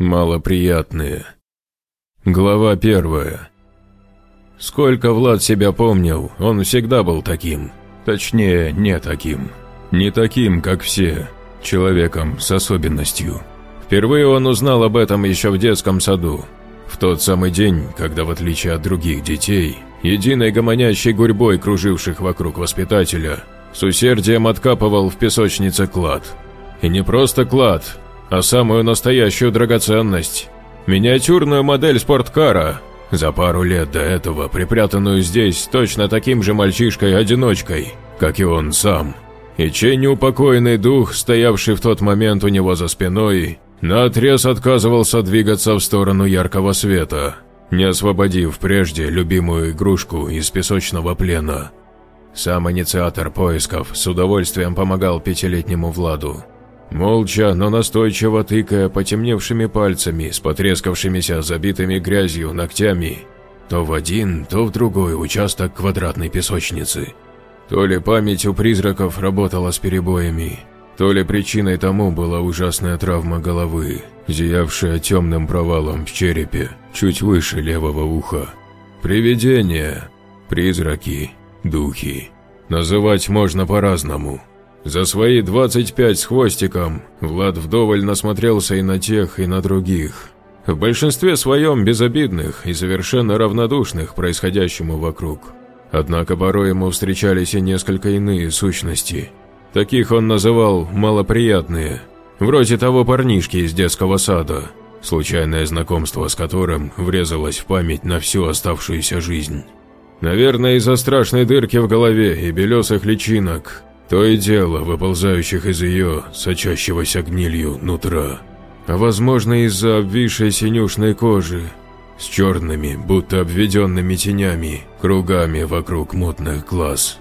Малоприятные. Глава первая. Сколько Влад себя помнил, он всегда был таким. Точнее, не таким. Не таким, как все. Человеком с особенностью. Впервые он узнал об этом еще в детском саду. В тот самый день, когда, в отличие от других детей, единой гомонящей гурьбой круживших вокруг воспитателя, с усердием откапывал в песочнице клад. И не просто клад, а самую настоящую драгоценность – миниатюрную модель спорткара, за пару лет до этого припрятанную здесь точно таким же мальчишкой-одиночкой, как и он сам. И чей неупокоенный дух, стоявший в тот момент у него за спиной, наотрез отказывался двигаться в сторону яркого света, не освободив прежде любимую игрушку из песочного плена. Сам инициатор поисков с удовольствием помогал пятилетнему Владу, Молча, но настойчиво тыкая потемневшими пальцами с потрескавшимися забитыми грязью ногтями, то в один, то в другой участок квадратной песочницы. То ли память у призраков работала с перебоями, то ли причиной тому была ужасная травма головы, зиявшая темным провалом в черепе, чуть выше левого уха. Привидения, призраки, духи. Называть можно по-разному. За свои 25 с хвостиком Влад вдоволь насмотрелся и на тех, и на других. В большинстве своем безобидных и совершенно равнодушных происходящему вокруг. Однако порой ему встречались и несколько иные сущности. Таких он называл «малоприятные», вроде того парнишки из детского сада, случайное знакомство с которым врезалось в память на всю оставшуюся жизнь. Наверное, из-за страшной дырки в голове и белесых личинок то и дело, выползающих из ее, сочащегося гнилью, нутра. А возможно, из-за обвисшей синюшной кожи, с черными, будто обведенными тенями, кругами вокруг мутных глаз.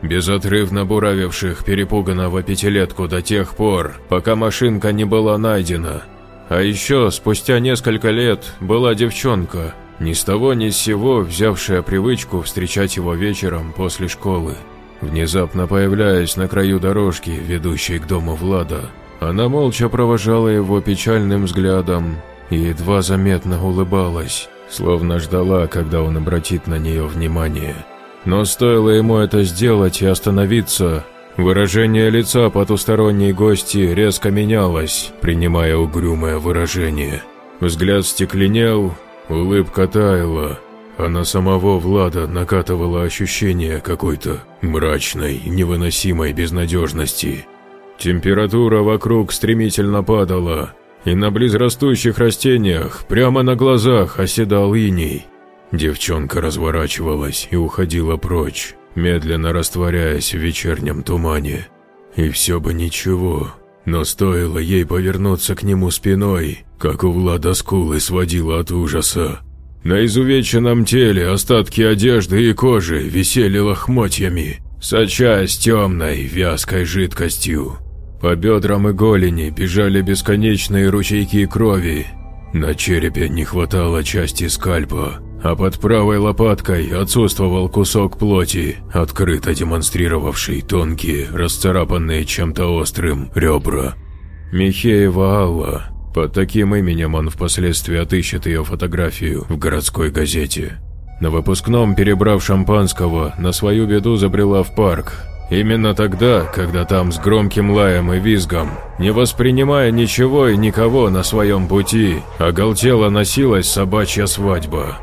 Безотрывно буравивших перепуганного пятилетку до тех пор, пока машинка не была найдена. А еще, спустя несколько лет, была девчонка, ни с того ни с сего взявшая привычку встречать его вечером после школы. Внезапно появляясь на краю дорожки, ведущей к дому Влада, она молча провожала его печальным взглядом и едва заметно улыбалась, словно ждала, когда он обратит на нее внимание. Но стоило ему это сделать и остановиться, выражение лица потусторонней гости резко менялось, принимая угрюмое выражение. Взгляд стекленел, улыбка таяла, а на самого Влада накатывало ощущение какой-то мрачной, невыносимой безнадежности. Температура вокруг стремительно падала, и на близрастущих растениях прямо на глазах оседал иней. Девчонка разворачивалась и уходила прочь, медленно растворяясь в вечернем тумане. И все бы ничего, но стоило ей повернуться к нему спиной, как у Влада скулы сводила от ужаса. На изувеченном теле остатки одежды и кожи висели лохмотьями, сочась темной, вязкой жидкостью. По бедрам и голени бежали бесконечные ручейки крови. На черепе не хватало части скальпа, а под правой лопаткой отсутствовал кусок плоти, открыто демонстрировавший тонкие, расцарапанные чем-то острым ребра. Михеева Алла под таким именем он впоследствии отыщет ее фотографию в городской газете. На выпускном, перебрав шампанского, на свою беду забрела в парк. Именно тогда, когда там с громким лаем и визгом, не воспринимая ничего и никого на своем пути, оголтело носилась собачья свадьба.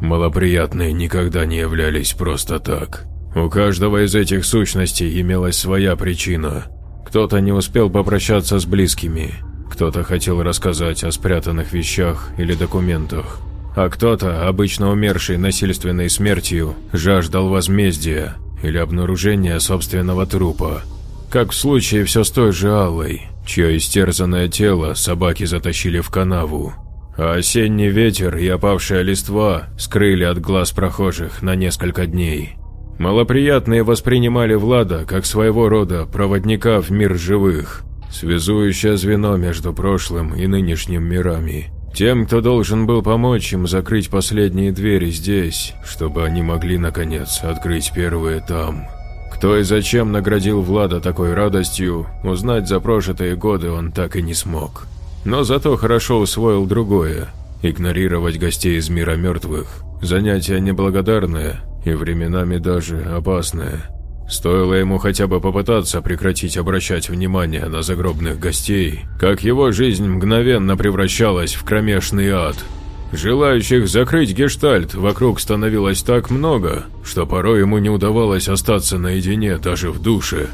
Малоприятные никогда не являлись просто так. У каждого из этих сущностей имелась своя причина. Кто-то не успел попрощаться с близкими, кто-то хотел рассказать о спрятанных вещах или документах, а кто-то, обычно умерший насильственной смертью, жаждал возмездия или обнаружения собственного трупа. Как в случае все с той же Аллой, чье истерзанное тело собаки затащили в канаву, а осенний ветер и опавшая листва скрыли от глаз прохожих на несколько дней. Малоприятные воспринимали Влада как своего рода проводника в мир живых – связующее звено между прошлым и нынешним мирами. Тем, кто должен был помочь им закрыть последние двери здесь, чтобы они могли, наконец, открыть первые там. Кто и зачем наградил Влада такой радостью, узнать за прожитые годы он так и не смог. но зато хорошо усвоил другое – игнорировать гостей из мира мертвых. Занятие неблагодарное и временами даже опасное. Стоило ему хотя бы попытаться прекратить обращать внимание на загробных гостей, как его жизнь мгновенно превращалась в кромешный ад. Желающих закрыть гештальт вокруг становилось так много, что порой ему не удавалось остаться наедине даже в душе.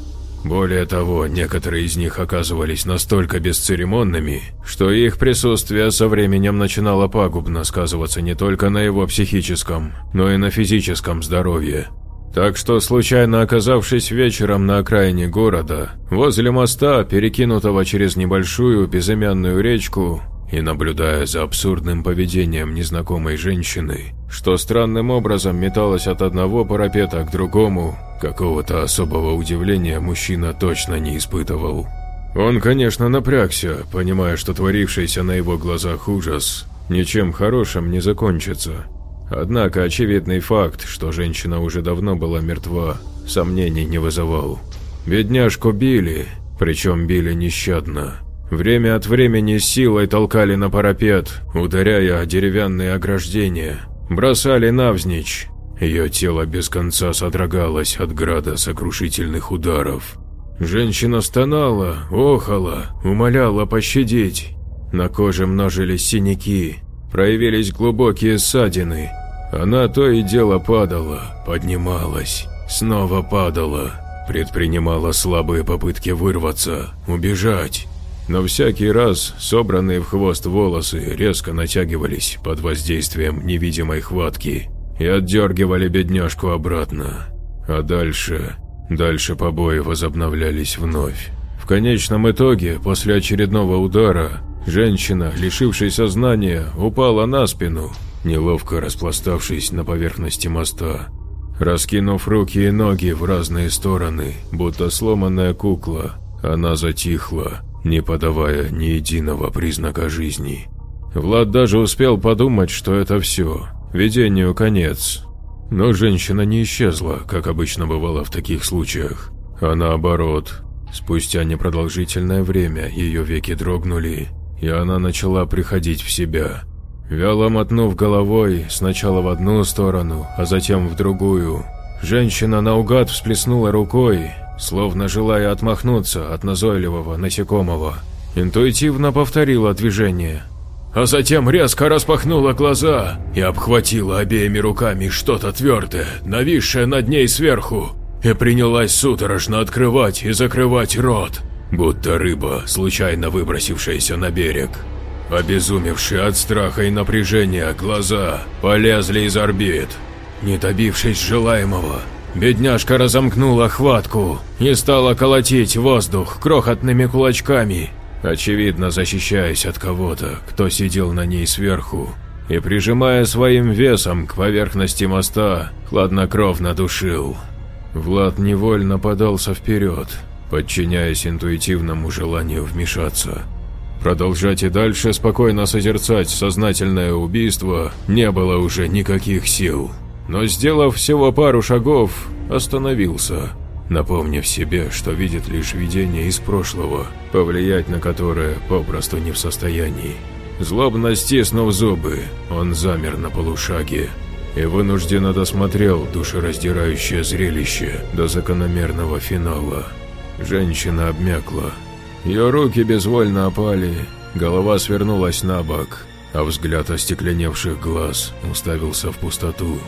Более того, некоторые из них оказывались настолько бесцеремонными, что их присутствие со временем начинало пагубно сказываться не только на его психическом, но и на физическом здоровье. Так что, случайно оказавшись вечером на окраине города, возле моста, перекинутого через небольшую безымянную речку, и наблюдая за абсурдным поведением незнакомой женщины, что странным образом металась от одного парапета к другому, какого-то особого удивления мужчина точно не испытывал. Он, конечно, напрягся, понимая, что творившийся на его глазах ужас ничем хорошим не закончится. Однако очевидный факт, что женщина уже давно была мертва, сомнений не вызывал. Бедняжку били, причем били нещадно. Время от времени силой толкали на парапет, ударяя о деревянные ограждения, бросали навзничь. Ее тело без конца содрогалось от града сокрушительных ударов. Женщина стонала, охала, умоляла пощадить. На коже множились синяки, проявились глубокие ссадины. Она то и дело падала, поднималась, снова падала, предпринимала слабые попытки вырваться, убежать. Но всякий раз собранные в хвост волосы резко натягивались под воздействием невидимой хватки и отдергивали бедняжку обратно. А дальше... Дальше побои возобновлялись вновь. В конечном итоге, после очередного удара, женщина, лишившись сознания, упала на спину, неловко распластавшись на поверхности моста. Раскинув руки и ноги в разные стороны, будто сломанная кукла, она затихла, не подавая ни единого признака жизни. Влад даже успел подумать, что это все, видению конец. Но женщина не исчезла, как обычно бывало в таких случаях, а наоборот. Спустя непродолжительное время ее веки дрогнули, и она начала приходить в себя. Вяло мотнув головой сначала в одну сторону, а затем в другую, женщина наугад всплеснула рукой, словно желая отмахнуться от назойливого насекомого. Интуитивно повторила движение, а затем резко распахнула глаза и обхватила обеими руками что-то твердое, нависшее над ней сверху, и принялась судорожно открывать и закрывать рот, будто рыба, случайно выбросившаяся на берег. Обезумевшие от страха и напряжения глаза полезли из орбит. Не добившись желаемого, бедняжка разомкнула хватку и стала колотить воздух крохотными кулачками, очевидно защищаясь от кого-то, кто сидел на ней сверху, и прижимая своим весом к поверхности моста, хладнокровно душил. Влад невольно подался вперед, подчиняясь интуитивному желанию вмешаться. Продолжать и дальше спокойно созерцать сознательное убийство не было уже никаких сил. Но сделав всего пару шагов, остановился, напомнив себе, что видит лишь видение из прошлого, повлиять на которое попросту не в состоянии. Злобно стиснув зубы, он замер на полушаге и вынужденно досмотрел душераздирающее зрелище до закономерного финала. Женщина обмякла, ее руки безвольно опали, голова свернулась на бок, а взгляд остекленевших глаз уставился в пустоту.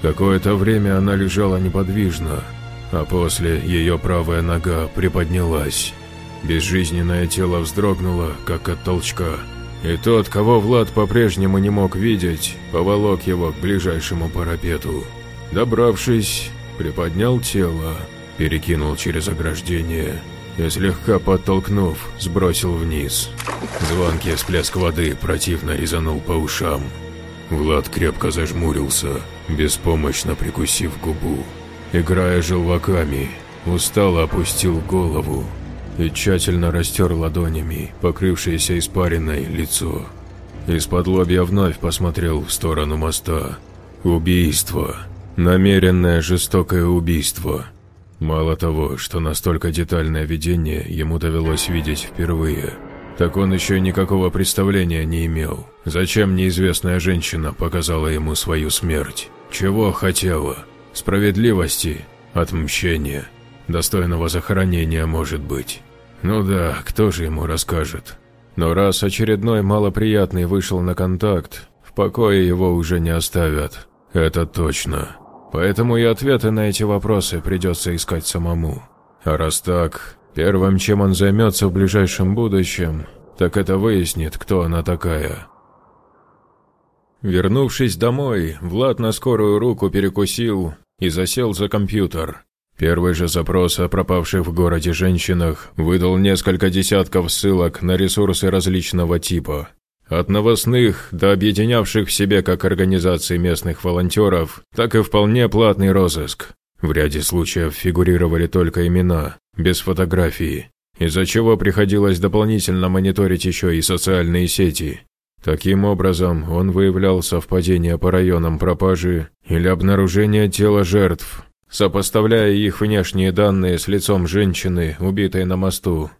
Какое-то время она лежала неподвижно, а после ее правая нога приподнялась. Безжизненное тело вздрогнуло, как от толчка, и тот, кого Влад по-прежнему не мог видеть, поволок его к ближайшему парапету. Добравшись, приподнял тело, перекинул через ограждение и, слегка подтолкнув, сбросил вниз. Звонкий всплеск воды противно резанул по ушам. Влад крепко зажмурился, беспомощно прикусив губу. Играя желваками, устало опустил голову и тщательно растер ладонями покрывшееся испаренное лицо. Из-под лобья вновь посмотрел в сторону моста. Убийство. Намеренное жестокое убийство – Мало того, что настолько детальное видение ему довелось видеть впервые, Так он еще никакого представления не имел. Зачем неизвестная женщина показала ему свою смерть? Чего хотела? Справедливости? Отмщения? Достойного захоронения, может быть? Ну да, кто же ему расскажет? Но раз очередной малоприятный вышел на контакт, в покое его уже не оставят. Это точно. Поэтому и ответы на эти вопросы придется искать самому. А раз так, первым, чем он займется в ближайшем будущем, так это выяснит, кто она такая. Вернувшись домой, Влад на скорую руку перекусил и засел за компьютер. Первый же запрос о пропавших в городе женщинах выдал несколько десятков ссылок на ресурсы различного типа. От новостных до объединявших в себе как организации местных волонтеров, так и вполне платный розыск. В ряде случаев фигурировали только имена, без фотографии, из-за чего приходилось дополнительно мониторить еще и социальные сети. Таким образом, он выявлял совпадения по районам пропажи или обнаружения тела жертв, сопоставляя их внешние данные с лицом женщины, убитой на мосту.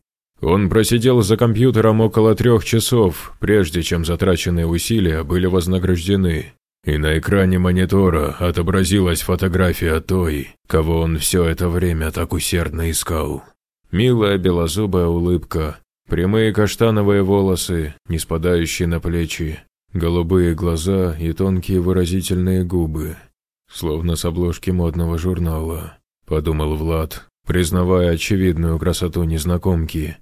Он просидел за компьютером около трех часов, прежде чем затраченные усилия были вознаграждены. И на экране монитора отобразилась фотография той, кого он все это время так усердно искал. Милая белозубая улыбка, прямые каштановые волосы, не спадающие на плечи, голубые глаза и тонкие выразительные губы. Словно с обложки модного журнала, подумал Влад, признавая очевидную красоту незнакомки.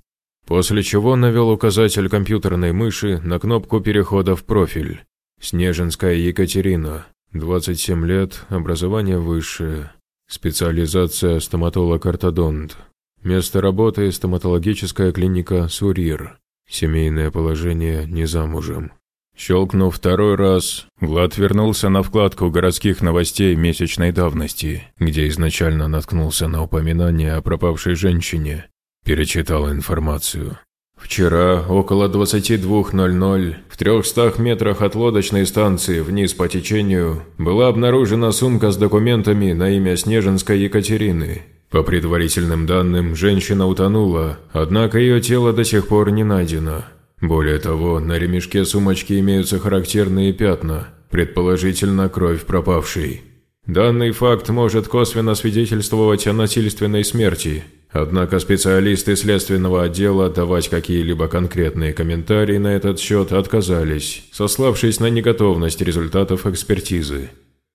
После чего навел указатель компьютерной мыши на кнопку перехода в профиль. Снежинская Екатерина, 27 лет, образование высшее, специализация стоматолог-ортодонт. Место работы – стоматологическая клиника «Сурир». Семейное положение не замужем. Щелкнув второй раз, Влад вернулся на вкладку городских новостей месячной давности, где изначально наткнулся на упоминание о пропавшей женщине. Перечитал информацию. Вчера, около 22.00, в 300 метрах от лодочной станции вниз по течению, была обнаружена сумка с документами на имя Снежинской Екатерины. По предварительным данным, женщина утонула, однако ее тело до сих пор не найдено. Более того, на ремешке сумочки имеются характерные пятна, предположительно кровь пропавшей. Данный факт может косвенно свидетельствовать о насильственной смерти, однако специалисты следственного отдела давать какие-либо конкретные комментарии на этот счет отказались, сославшись на неготовность результатов экспертизы.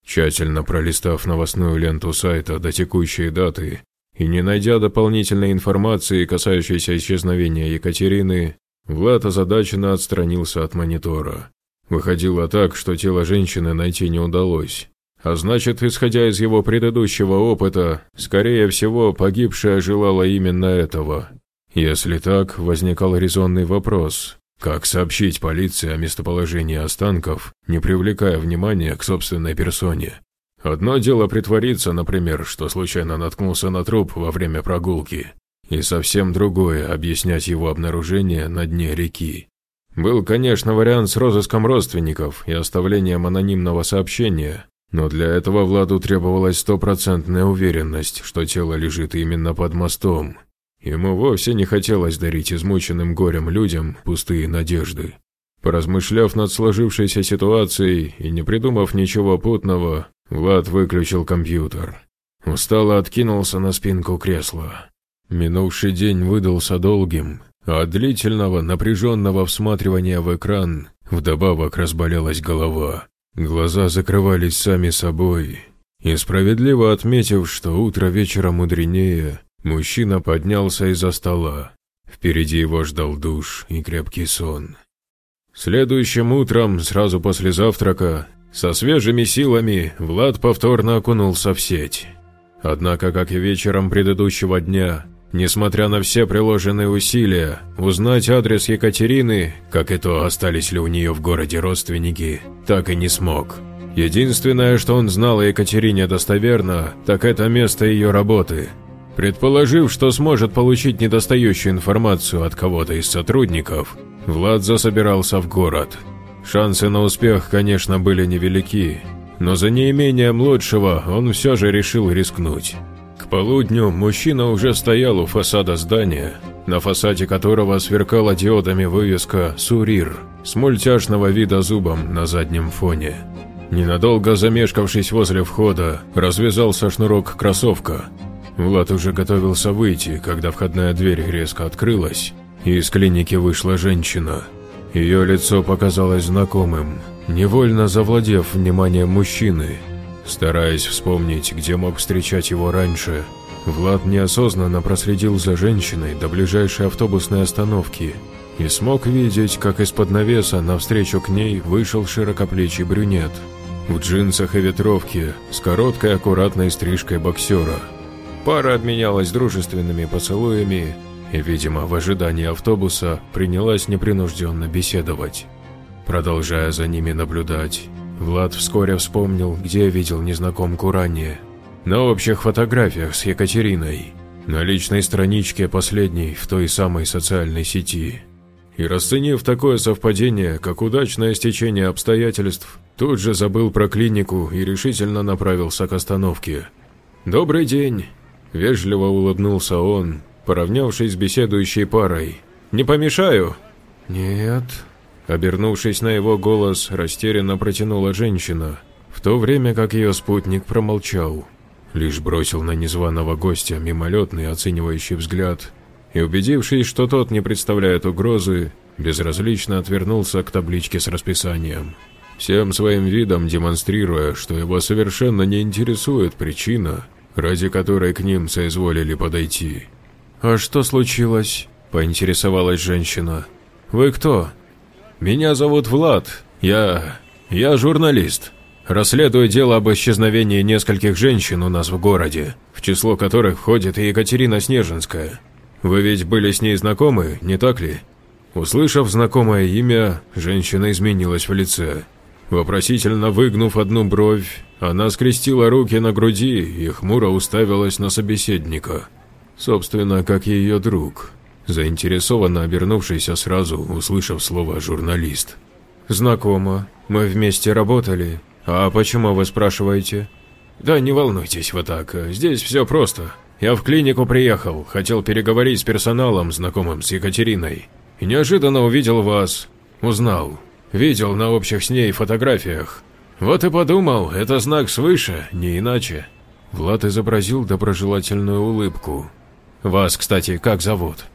Тщательно пролистав новостную ленту сайта до текущей даты и не найдя дополнительной информации, касающейся исчезновения Екатерины, Влад озадаченно отстранился от монитора. Выходило так, что тело женщины найти не удалось. А значит, исходя из его предыдущего опыта, скорее всего, погибшая желала именно этого. Если так, возникал резонный вопрос. Как сообщить полиции о местоположении останков, не привлекая внимания к собственной персоне? Одно дело притвориться, например, что случайно наткнулся на труп во время прогулки, и совсем другое – объяснять его обнаружение на дне реки. Был, конечно, вариант с розыском родственников и оставлением анонимного сообщения, но для этого Владу требовалась стопроцентная уверенность, что тело лежит именно под мостом. Ему вовсе не хотелось дарить измученным горем людям пустые надежды. Поразмышляв над сложившейся ситуацией и не придумав ничего путного, Влад выключил компьютер. Устало откинулся на спинку кресла. Минувший день выдался долгим, а от длительного напряженного всматривания в экран вдобавок разболелась голова. Глаза закрывались сами собой. И справедливо отметив, что утро вечера мудренее, мужчина поднялся из-за стола. Впереди его ждал душ и крепкий сон. Следующим утром, сразу после завтрака, со свежими силами Влад повторно окунулся в сеть. Однако, как и вечером предыдущего дня, Несмотря на все приложенные усилия, узнать адрес Екатерины, как и то, остались ли у нее в городе родственники, так и не смог. Единственное, что он знал о Екатерине достоверно, так это место ее работы. Предположив, что сможет получить недостающую информацию от кого-то из сотрудников, Влад засобирался в город. Шансы на успех, конечно, были невелики, но за неимением лучшего он все же решил рискнуть. К полудню мужчина уже стоял у фасада здания, на фасаде которого сверкала диодами вывеска «Сурир» с мультяшного вида зубом на заднем фоне. Ненадолго замешкавшись возле входа, развязался шнурок кроссовка. Влад уже готовился выйти, когда входная дверь резко открылась, и из клиники вышла женщина. Ее лицо показалось знакомым, невольно завладев вниманием мужчины. Стараясь вспомнить, где мог встречать его раньше, Влад неосознанно проследил за женщиной до ближайшей автобусной остановки и смог видеть, как из-под навеса навстречу к ней вышел широкоплечий брюнет в джинсах и ветровке с короткой аккуратной стрижкой боксера. Пара обменялась дружественными поцелуями и, видимо, в ожидании автобуса принялась непринужденно беседовать. Продолжая за ними наблюдать, Влад вскоре вспомнил, где видел незнакомку ранее. На общих фотографиях с Екатериной, на личной страничке последней в той самой социальной сети. И расценив такое совпадение, как удачное стечение обстоятельств, тут же забыл про клинику и решительно направился к остановке. «Добрый день!» – вежливо улыбнулся он, поравнявшись с беседующей парой. «Не помешаю?» «Нет», Обернувшись на его голос, растерянно протянула женщина, в то время как ее спутник промолчал, лишь бросил на незваного гостя мимолетный оценивающий взгляд и, убедившись, что тот не представляет угрозы, безразлично отвернулся к табличке с расписанием, всем своим видом демонстрируя, что его совершенно не интересует причина, ради которой к ним соизволили подойти. «А что случилось?» – поинтересовалась женщина. «Вы кто?» «Меня зовут Влад. Я... я журналист. Расследую дело об исчезновении нескольких женщин у нас в городе, в число которых входит и Екатерина Снежинская. Вы ведь были с ней знакомы, не так ли?» Услышав знакомое имя, женщина изменилась в лице. Вопросительно выгнув одну бровь, она скрестила руки на груди и хмуро уставилась на собеседника. Собственно, как ее друг заинтересованно обернувшийся сразу, услышав слово «журналист». «Знакомо. Мы вместе работали. А почему вы спрашиваете?» «Да не волнуйтесь вы так. Здесь все просто. Я в клинику приехал, хотел переговорить с персоналом, знакомым с Екатериной. И неожиданно увидел вас. Узнал. Видел на общих с ней фотографиях. Вот и подумал, это знак свыше, не иначе». Влад изобразил доброжелательную улыбку. «Вас, кстати, как зовут?»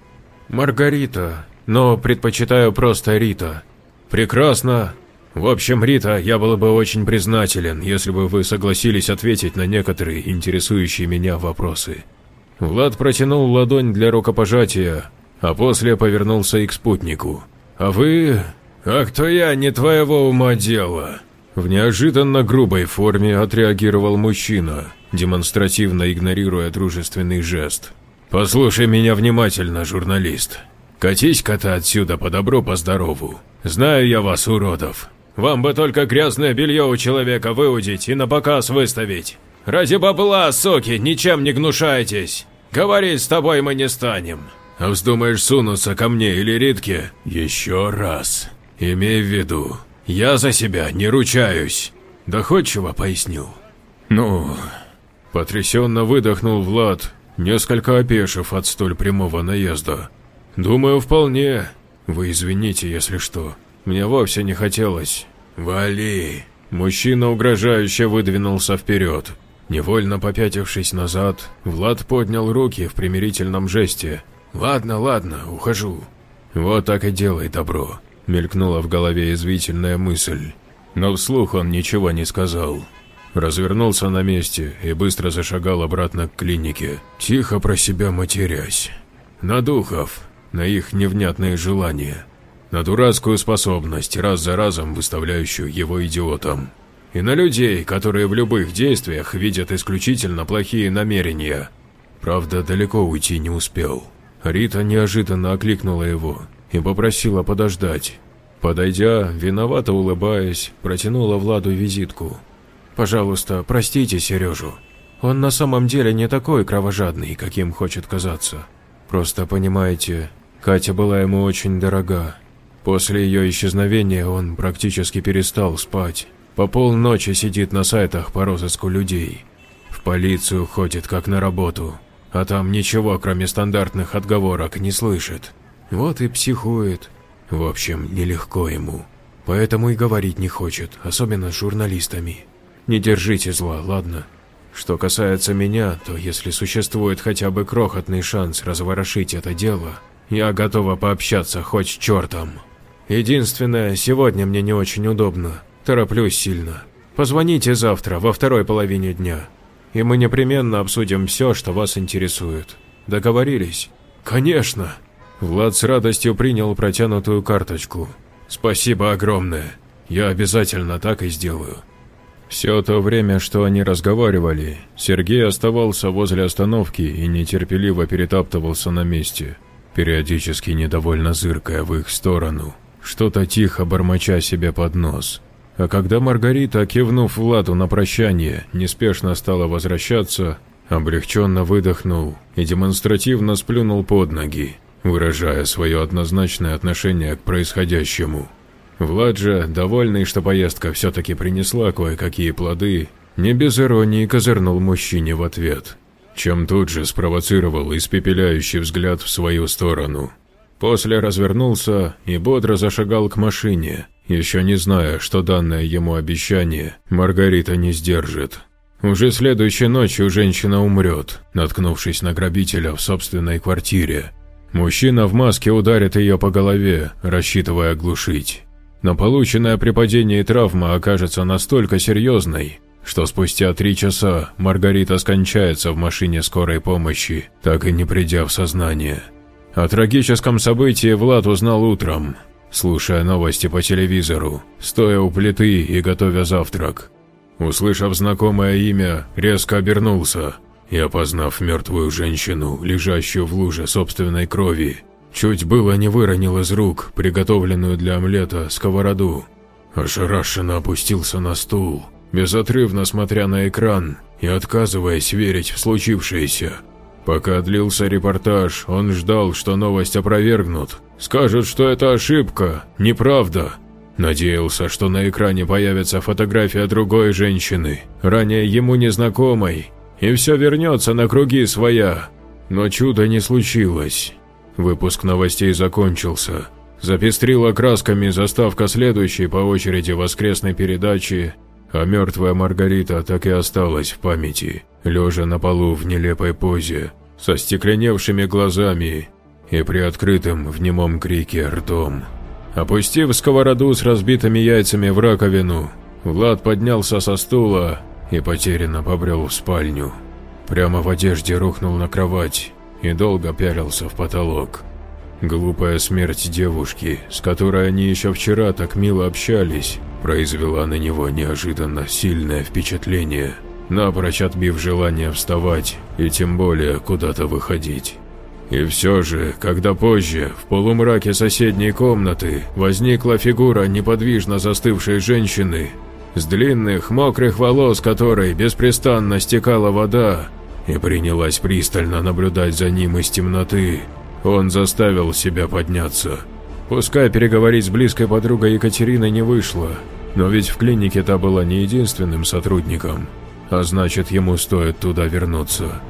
Маргарита, но предпочитаю просто Рита. Прекрасно. В общем, Рита, я был бы очень признателен, если бы вы согласились ответить на некоторые интересующие меня вопросы. Влад протянул ладонь для рукопожатия, а после повернулся и к спутнику. А вы... А кто я, не твоего ума дело? В неожиданно грубой форме отреагировал мужчина, демонстративно игнорируя дружественный жест. «Послушай меня внимательно, журналист. Катись-ка ты отсюда по добру, по здорову. Знаю я вас, уродов. Вам бы только грязное белье у человека выудить и на показ выставить. Ради бабла, соки, ничем не гнушайтесь. Говорить с тобой мы не станем. А вздумаешь сунуться ко мне или Ритке? Еще раз. Имей в виду, я за себя не ручаюсь. Доходчиво поясню. Ну, потрясенно выдохнул Влад, несколько опешив от столь прямого наезда. «Думаю, вполне. Вы извините, если что. Мне вовсе не хотелось». «Вали!» Мужчина угрожающе выдвинулся вперед. Невольно попятившись назад, Влад поднял руки в примирительном жесте. «Ладно, ладно, ухожу». «Вот так и делай добро», — мелькнула в голове извительная мысль. Но вслух он ничего не сказал развернулся на месте и быстро зашагал обратно к клинике, тихо про себя матерясь. На духов, на их невнятные желания, на дурацкую способность, раз за разом выставляющую его идиотом, и на людей, которые в любых действиях видят исключительно плохие намерения. Правда, далеко уйти не успел. Рита неожиданно окликнула его и попросила подождать. Подойдя, виновато улыбаясь, протянула Владу визитку – Пожалуйста, простите Сережу. Он на самом деле не такой кровожадный, каким хочет казаться. Просто понимаете, Катя была ему очень дорога. После ее исчезновения он практически перестал спать. По полночи сидит на сайтах по розыску людей. В полицию ходит как на работу, а там ничего, кроме стандартных отговорок, не слышит. Вот и психует. В общем, нелегко ему. Поэтому и говорить не хочет, особенно с журналистами. Не держите зла, ладно? Что касается меня, то если существует хотя бы крохотный шанс разворошить это дело, я готова пообщаться хоть с чертом. Единственное, сегодня мне не очень удобно, тороплюсь сильно. Позвоните завтра, во второй половине дня, и мы непременно обсудим все, что вас интересует. Договорились? Конечно. Влад с радостью принял протянутую карточку. Спасибо огромное. Я обязательно так и сделаю. Все то время, что они разговаривали, Сергей оставался возле остановки и нетерпеливо перетаптывался на месте, периодически недовольно зыркая в их сторону, что-то тихо бормоча себе под нос. А когда Маргарита, кивнув Владу на прощание, неспешно стала возвращаться, облегченно выдохнул и демонстративно сплюнул под ноги, выражая свое однозначное отношение к происходящему. Влад же, довольный, что поездка все-таки принесла кое-какие плоды, не без иронии козырнул мужчине в ответ, чем тут же спровоцировал испепеляющий взгляд в свою сторону. После развернулся и бодро зашагал к машине, еще не зная, что данное ему обещание Маргарита не сдержит. Уже следующей ночью женщина умрет, наткнувшись на грабителя в собственной квартире. Мужчина в маске ударит ее по голове, рассчитывая оглушить но полученная при падении травма окажется настолько серьезной, что спустя три часа Маргарита скончается в машине скорой помощи, так и не придя в сознание. О трагическом событии Влад узнал утром, слушая новости по телевизору, стоя у плиты и готовя завтрак. Услышав знакомое имя, резко обернулся и, опознав мертвую женщину, лежащую в луже собственной крови, Чуть было не выронил из рук приготовленную для омлета сковороду. Ошарашенно опустился на стул, безотрывно смотря на экран и отказываясь верить в случившееся. Пока длился репортаж, он ждал, что новость опровергнут, скажут, что это ошибка, неправда. Надеялся, что на экране появится фотография другой женщины, ранее ему незнакомой, и все вернется на круги своя. Но чуда не случилось. Выпуск новостей закончился. Запестрила красками заставка следующей по очереди воскресной передачи, а мертвая Маргарита так и осталась в памяти, лежа на полу в нелепой позе, со стекленевшими глазами и приоткрытым в немом крике ртом. Опустив сковороду с разбитыми яйцами в раковину, Влад поднялся со стула и потерянно побрел в спальню. Прямо в одежде рухнул на кровать и долго пялился в потолок. Глупая смерть девушки, с которой они еще вчера так мило общались, произвела на него неожиданно сильное впечатление, напрочь отбив желание вставать и тем более куда-то выходить. И все же, когда позже, в полумраке соседней комнаты, возникла фигура неподвижно застывшей женщины, с длинных, мокрых волос которой беспрестанно стекала вода, и принялась пристально наблюдать за ним из темноты, он заставил себя подняться. Пускай переговорить с близкой подругой Екатериной не вышло, но ведь в клинике та была не единственным сотрудником, а значит ему стоит туда вернуться.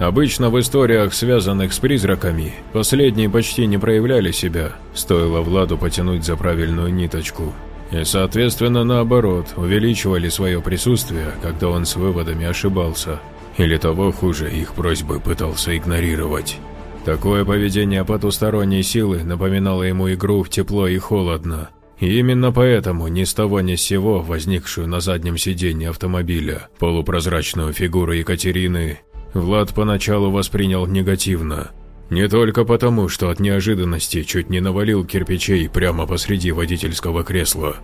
Обычно в историях, связанных с призраками, последние почти не проявляли себя, стоило Владу потянуть за правильную ниточку. И, соответственно, наоборот, увеличивали свое присутствие, когда он с выводами ошибался – или того хуже, их просьбы пытался игнорировать. Такое поведение потусторонней силы напоминало ему игру в тепло и холодно. И именно поэтому ни с того ни с сего возникшую на заднем сиденье автомобиля полупрозрачную фигуру Екатерины Влад поначалу воспринял негативно. Не только потому, что от неожиданности чуть не навалил кирпичей прямо посреди водительского кресла,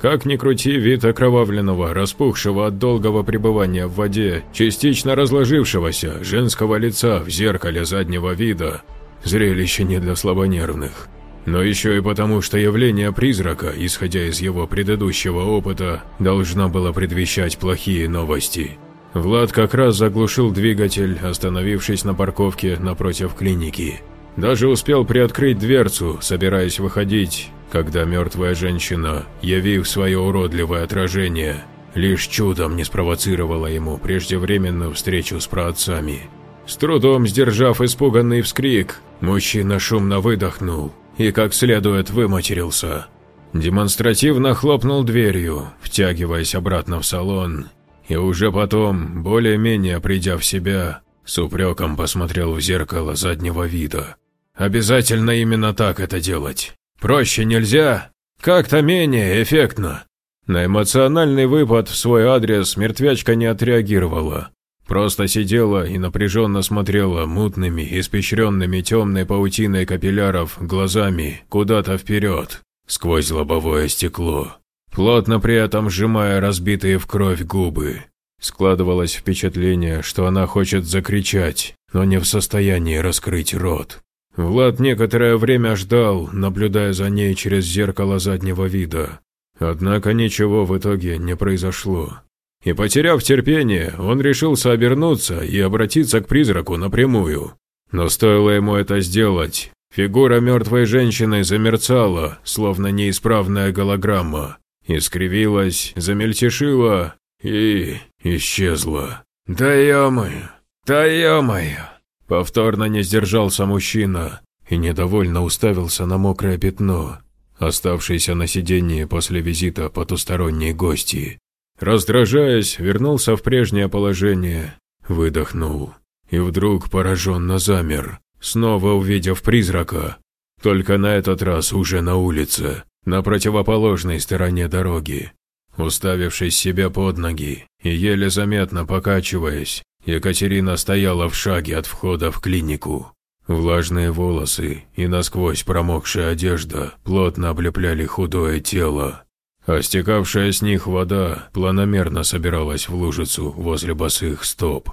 как ни крути, вид окровавленного, распухшего от долгого пребывания в воде, частично разложившегося женского лица в зеркале заднего вида – зрелище не для слабонервных. Но еще и потому, что явление призрака, исходя из его предыдущего опыта, должно было предвещать плохие новости. Влад как раз заглушил двигатель, остановившись на парковке напротив клиники. Даже успел приоткрыть дверцу, собираясь выходить, когда мертвая женщина, явив свое уродливое отражение, лишь чудом не спровоцировала ему преждевременную встречу с праотцами. С трудом сдержав испуганный вскрик, мужчина шумно выдохнул и как следует выматерился. Демонстративно хлопнул дверью, втягиваясь обратно в салон, и уже потом, более-менее придя в себя, с упреком посмотрел в зеркало заднего вида. «Обязательно именно так это делать. Проще нельзя? Как-то менее эффектно». На эмоциональный выпад в свой адрес мертвячка не отреагировала. Просто сидела и напряженно смотрела мутными, испещренными темной паутиной капилляров глазами куда-то вперед, сквозь лобовое стекло, плотно при этом сжимая разбитые в кровь губы. Складывалось впечатление, что она хочет закричать, но не в состоянии раскрыть рот. Влад некоторое время ждал, наблюдая за ней через зеркало заднего вида. Однако ничего в итоге не произошло. И потеряв терпение, он решился обернуться и обратиться к призраку напрямую. Но стоило ему это сделать, фигура мертвой женщины замерцала, словно неисправная голограмма, искривилась, замельтешила и исчезла. «Да ё-моё! Да ё-моё!» Повторно не сдержался мужчина и недовольно уставился на мокрое пятно, оставшееся на сиденье после визита потусторонней гости. Раздражаясь, вернулся в прежнее положение, выдохнул и вдруг пораженно замер, снова увидев призрака, только на этот раз уже на улице, на противоположной стороне дороги. Уставившись себе под ноги и еле заметно покачиваясь, Екатерина стояла в шаге от входа в клинику. Влажные волосы и насквозь промокшая одежда плотно облепляли худое тело, а стекавшая с них вода планомерно собиралась в лужицу возле босых стоп.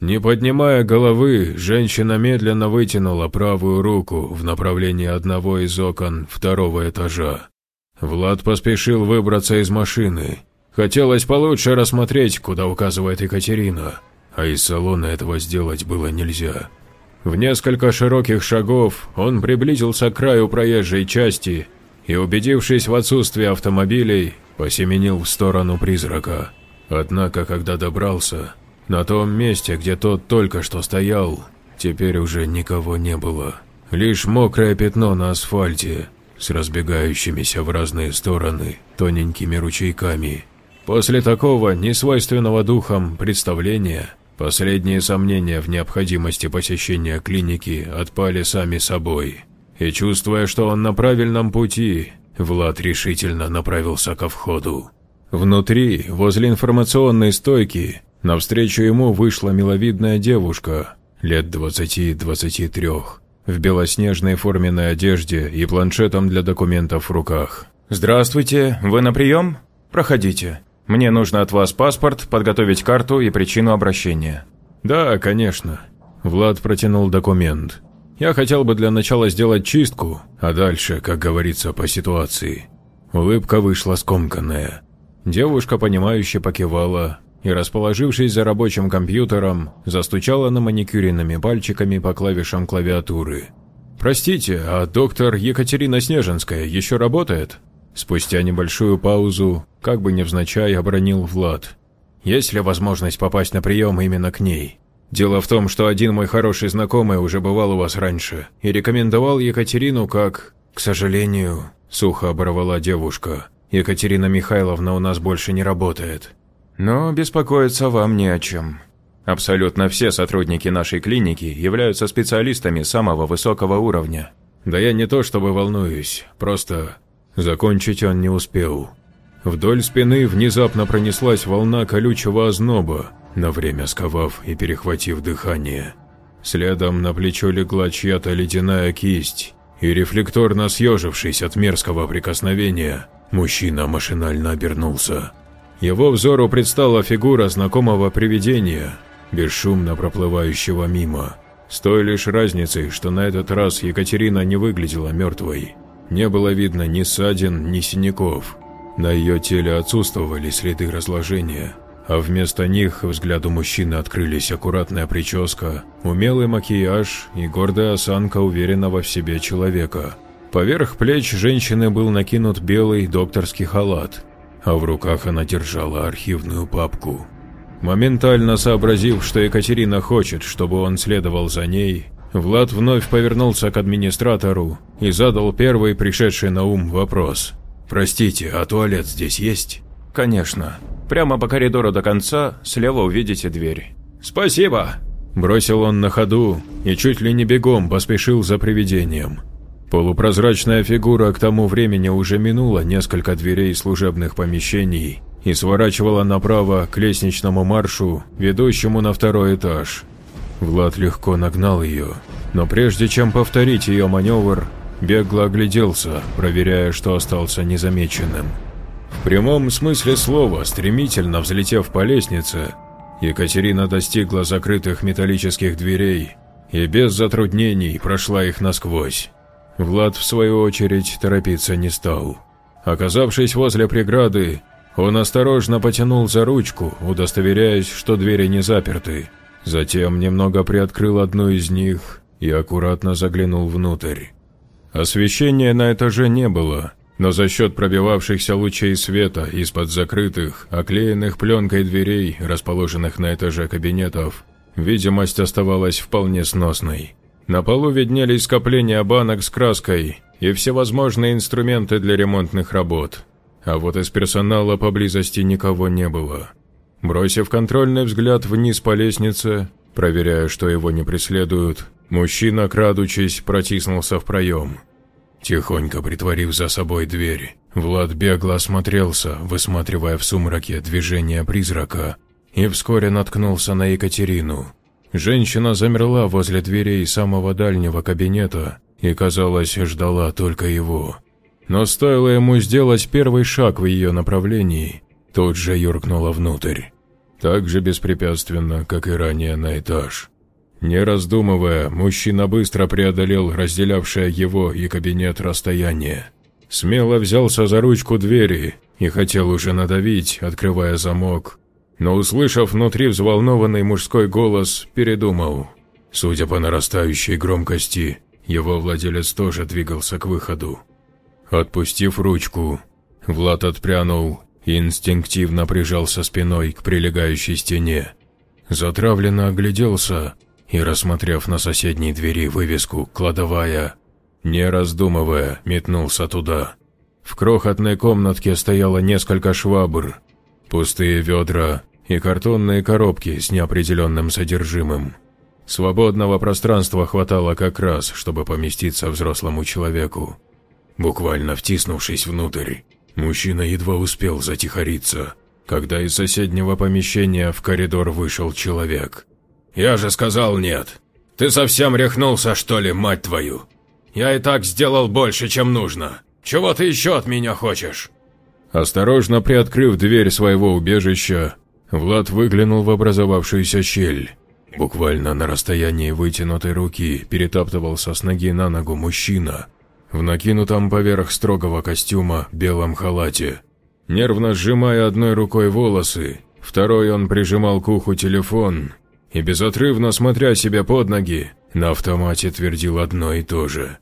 Не поднимая головы, женщина медленно вытянула правую руку в направлении одного из окон второго этажа. Влад поспешил выбраться из машины. Хотелось получше рассмотреть, куда указывает Екатерина, а из салона этого сделать было нельзя. В несколько широких шагов он приблизился к краю проезжей части и, убедившись в отсутствии автомобилей, посеменил в сторону призрака. Однако, когда добрался, на том месте, где тот только что стоял, теперь уже никого не было. Лишь мокрое пятно на асфальте с разбегающимися в разные стороны тоненькими ручейками. После такого несвойственного духом представления последние сомнения в необходимости посещения клиники отпали сами собой. И чувствуя, что он на правильном пути, Влад решительно направился ко входу. Внутри, возле информационной стойки, навстречу ему вышла миловидная девушка, лет 20-23, в белоснежной форменной одежде и планшетом для документов в руках. «Здравствуйте, вы на прием? Проходите. Мне нужно от вас паспорт, подготовить карту и причину обращения». «Да, конечно». Влад протянул документ. Я хотел бы для начала сделать чистку, а дальше, как говорится, по ситуации. Улыбка вышла скомканная. Девушка, понимающе покивала и, расположившись за рабочим компьютером, застучала на маникюренными пальчиками по клавишам клавиатуры. «Простите, а доктор Екатерина Снежинская еще работает?» Спустя небольшую паузу, как бы невзначай, обронил Влад. «Есть ли возможность попасть на прием именно к ней?» Дело в том, что один мой хороший знакомый уже бывал у вас раньше и рекомендовал Екатерину как... К сожалению, сухо оборвала девушка. Екатерина Михайловна у нас больше не работает. Но беспокоиться вам не о чем. Абсолютно все сотрудники нашей клиники являются специалистами самого высокого уровня. Да я не то чтобы волнуюсь, просто... Закончить он не успел. Вдоль спины внезапно пронеслась волна колючего озноба, на время сковав и перехватив дыхание. Следом на плечо легла чья-то ледяная кисть, и рефлекторно съежившись от мерзкого прикосновения, мужчина машинально обернулся. Его взору предстала фигура знакомого привидения, бесшумно проплывающего мимо, с той лишь разницей, что на этот раз Екатерина не выглядела мертвой. Не было видно ни ссадин, ни синяков. На ее теле отсутствовали следы разложения – а вместо них взгляду мужчины открылись аккуратная прическа, умелый макияж и гордая осанка уверенного в себе человека. Поверх плеч женщины был накинут белый докторский халат. а в руках она держала архивную папку. Моментально сообразив, что Екатерина хочет, чтобы он следовал за ней, Влад вновь повернулся к администратору и задал первый пришедший на ум вопрос. «Простите, а туалет здесь есть?» «Конечно. Прямо по коридору до конца, слева увидите дверь». «Спасибо!» Бросил он на ходу и чуть ли не бегом поспешил за привидением. Полупрозрачная фигура к тому времени уже минула несколько дверей служебных помещений и сворачивала направо к лестничному маршу, ведущему на второй этаж. Влад легко нагнал ее, но прежде чем повторить ее маневр, бегло огляделся, проверяя, что остался незамеченным. В прямом смысле слова, стремительно взлетев по лестнице, Екатерина достигла закрытых металлических дверей и без затруднений прошла их насквозь. Влад, в свою очередь, торопиться не стал. Оказавшись возле преграды, он осторожно потянул за ручку, удостоверяясь, что двери не заперты. Затем немного приоткрыл одну из них и аккуратно заглянул внутрь. Освещения на этаже не было, но за счет пробивавшихся лучей света из-под закрытых, оклеенных пленкой дверей, расположенных на этаже кабинетов, видимость оставалась вполне сносной. На полу виднелись скопления банок с краской и всевозможные инструменты для ремонтных работ, а вот из персонала поблизости никого не было. Бросив контрольный взгляд вниз по лестнице, проверяя, что его не преследуют, мужчина, крадучись, протиснулся в проем. Тихонько притворив за собой дверь, Влад бегло осмотрелся, высматривая в сумраке движение призрака, и вскоре наткнулся на Екатерину. Женщина замерла возле дверей самого дальнего кабинета и, казалось, ждала только его. Но стоило ему сделать первый шаг в ее направлении, тут же юркнула внутрь. Так же беспрепятственно, как и ранее на этаж. Не раздумывая, мужчина быстро преодолел разделявшее его и кабинет расстояние. Смело взялся за ручку двери и хотел уже надавить, открывая замок, но, услышав внутри взволнованный мужской голос, передумал. Судя по нарастающей громкости, его владелец тоже двигался к выходу. Отпустив ручку, Влад отпрянул инстинктивно прижался спиной к прилегающей стене. Затравленно огляделся и, рассмотрев на соседней двери вывеску «Кладовая», не раздумывая, метнулся туда. В крохотной комнатке стояло несколько швабр, пустые ведра и картонные коробки с неопределенным содержимым. Свободного пространства хватало как раз, чтобы поместиться взрослому человеку. Буквально втиснувшись внутрь, мужчина едва успел затихариться, когда из соседнего помещения в коридор вышел человек. «Я же сказал нет. Ты совсем рехнулся, что ли, мать твою? Я и так сделал больше, чем нужно. Чего ты еще от меня хочешь?» Осторожно приоткрыв дверь своего убежища, Влад выглянул в образовавшуюся щель. Буквально на расстоянии вытянутой руки перетаптывался с ноги на ногу мужчина в накинутом поверх строгого костюма белом халате. Нервно сжимая одной рукой волосы, второй он прижимал к уху телефон и безотрывно смотря себе под ноги, на автомате твердил одно и то же.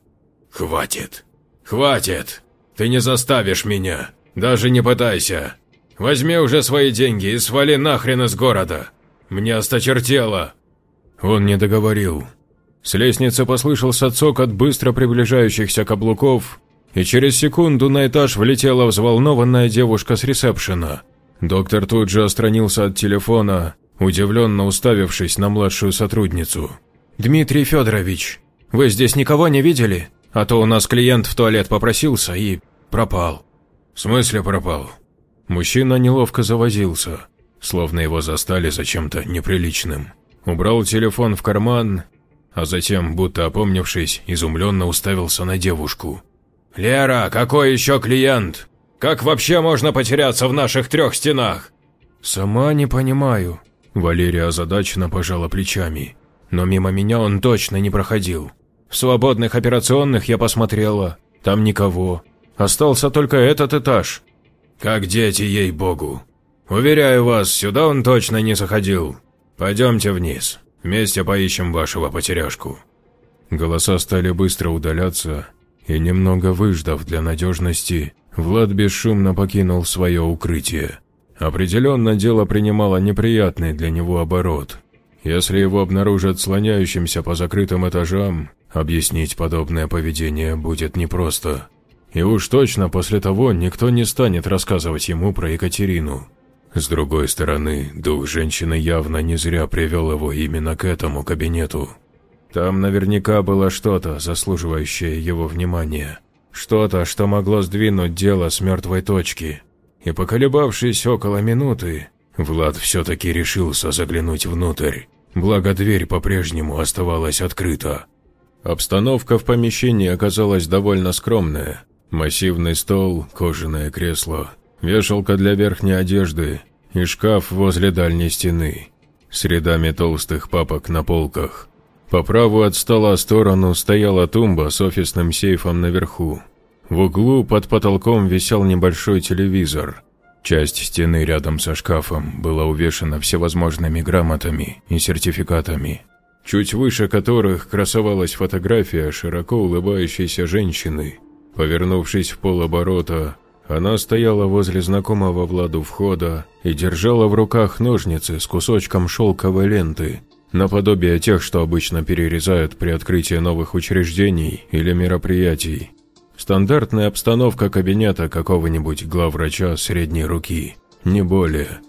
«Хватит! Хватит! Ты не заставишь меня! Даже не пытайся! Возьми уже свои деньги и свали нахрен из города! Мне осточертело!» Он не договорил. С лестницы послышался цокот быстро приближающихся каблуков, и через секунду на этаж влетела взволнованная девушка с ресепшена. Доктор тут же отстранился от телефона удивленно уставившись на младшую сотрудницу. «Дмитрий Федорович, вы здесь никого не видели? А то у нас клиент в туалет попросился и пропал». «В смысле пропал?» Мужчина неловко завозился, словно его застали за чем-то неприличным. Убрал телефон в карман, а затем, будто опомнившись, изумленно уставился на девушку. «Лера, какой еще клиент? Как вообще можно потеряться в наших трех стенах?» «Сама не понимаю», Валерия озадаченно пожала плечами. Но мимо меня он точно не проходил. В свободных операционных я посмотрела. Там никого. Остался только этот этаж. Как дети, ей-богу. Уверяю вас, сюда он точно не заходил. Пойдемте вниз. Вместе поищем вашего потеряшку. Голоса стали быстро удаляться, и немного выждав для надежности, Влад бесшумно покинул свое укрытие. Определенно дело принимало неприятный для него оборот. Если его обнаружат слоняющимся по закрытым этажам, объяснить подобное поведение будет непросто. И уж точно после того никто не станет рассказывать ему про Екатерину. С другой стороны, дух женщины явно не зря привел его именно к этому кабинету. Там наверняка было что-то, заслуживающее его внимания. Что-то, что могло сдвинуть дело с мертвой точки. И поколебавшись около минуты, Влад все-таки решился заглянуть внутрь, благо дверь по-прежнему оставалась открыта. Обстановка в помещении оказалась довольно скромная. Массивный стол, кожаное кресло, вешалка для верхней одежды и шкаф возле дальней стены с рядами толстых папок на полках. По правую от стола сторону стояла тумба с офисным сейфом наверху. В углу под потолком висел небольшой телевизор. Часть стены рядом со шкафом была увешана всевозможными грамотами и сертификатами, чуть выше которых красовалась фотография широко улыбающейся женщины – Повернувшись в полоборота, она стояла возле знакомого Владу входа и держала в руках ножницы с кусочком шелковой ленты, наподобие тех, что обычно перерезают при открытии новых учреждений или мероприятий. Стандартная обстановка кабинета какого-нибудь главврача средней руки, не более.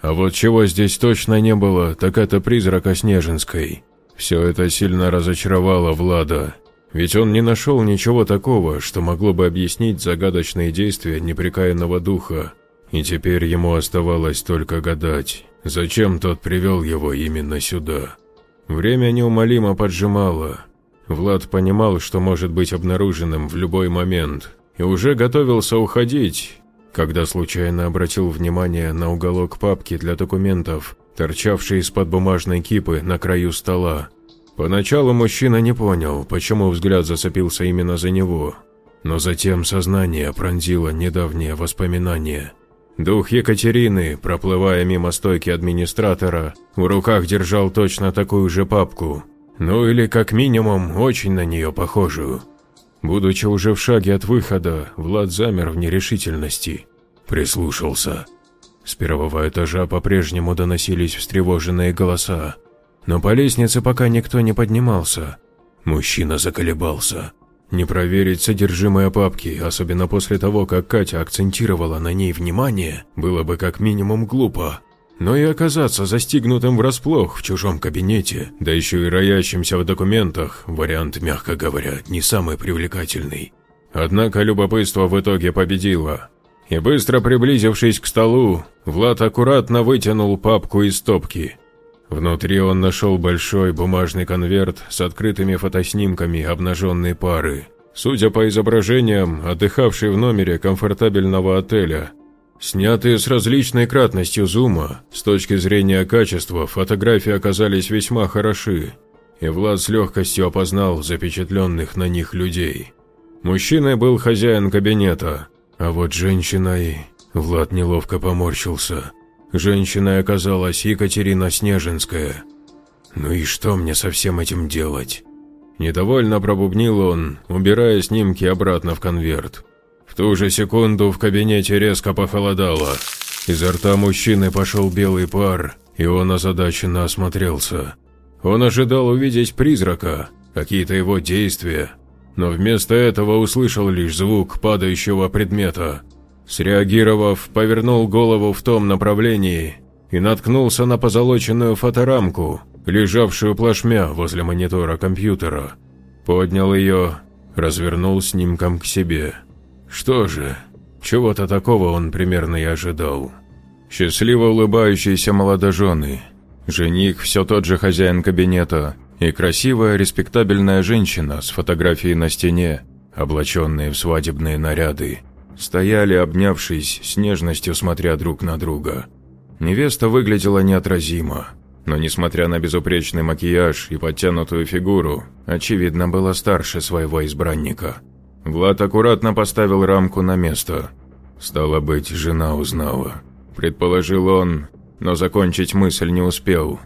А вот чего здесь точно не было, так это призрака Снежинской. Все это сильно разочаровало Влада, ведь он не нашел ничего такого, что могло бы объяснить загадочные действия непрекаянного духа, и теперь ему оставалось только гадать, зачем тот привел его именно сюда. Время неумолимо поджимало. Влад понимал, что может быть обнаруженным в любой момент, и уже готовился уходить, когда случайно обратил внимание на уголок папки для документов, торчавший из-под бумажной кипы на краю стола. Поначалу мужчина не понял, почему взгляд зацепился именно за него, но затем сознание пронзило недавнее воспоминание. Дух Екатерины, проплывая мимо стойки администратора, в руках держал точно такую же папку, ну или как минимум очень на нее похожую. Будучи уже в шаге от выхода, Влад замер в нерешительности. Прислушался. С первого этажа по-прежнему доносились встревоженные голоса, но по лестнице пока никто не поднимался. Мужчина заколебался. Не проверить содержимое папки, особенно после того, как Катя акцентировала на ней внимание, было бы как минимум глупо. Но и оказаться застигнутым врасплох в чужом кабинете, да еще и роящимся в документах, вариант, мягко говоря, не самый привлекательный. Однако любопытство в итоге победило. И быстро приблизившись к столу, Влад аккуратно вытянул папку из стопки – Внутри он нашел большой бумажный конверт с открытыми фотоснимками обнаженной пары. Судя по изображениям, отдыхавший в номере комфортабельного отеля. Снятые с различной кратностью зума, с точки зрения качества, фотографии оказались весьма хороши, и Влад с легкостью опознал запечатленных на них людей. Мужчиной был хозяин кабинета, а вот женщиной... Влад неловко поморщился. Женщиной оказалась Екатерина Снежинская. Ну и что мне со всем этим делать? Недовольно пробубнил он, убирая снимки обратно в конверт. В ту же секунду в кабинете резко похолодало. Изо рта мужчины пошел белый пар, и он озадаченно осмотрелся. Он ожидал увидеть призрака, какие-то его действия, но вместо этого услышал лишь звук падающего предмета – Среагировав, повернул голову в том направлении и наткнулся на позолоченную фоторамку, лежавшую плашмя возле монитора компьютера. Поднял ее, развернул снимком к себе. Что же, чего-то такого он примерно и ожидал. Счастливо улыбающиеся молодожены, жених все тот же хозяин кабинета и красивая респектабельная женщина с фотографией на стене, облаченные в свадебные наряды. Стояли, обнявшись, с нежностью смотря друг на друга. Невеста выглядела неотразимо, но, несмотря на безупречный макияж и подтянутую фигуру, очевидно, была старше своего избранника. Влад аккуратно поставил рамку на место. Стало быть, жена узнала. Предположил он, но закончить мысль не успел.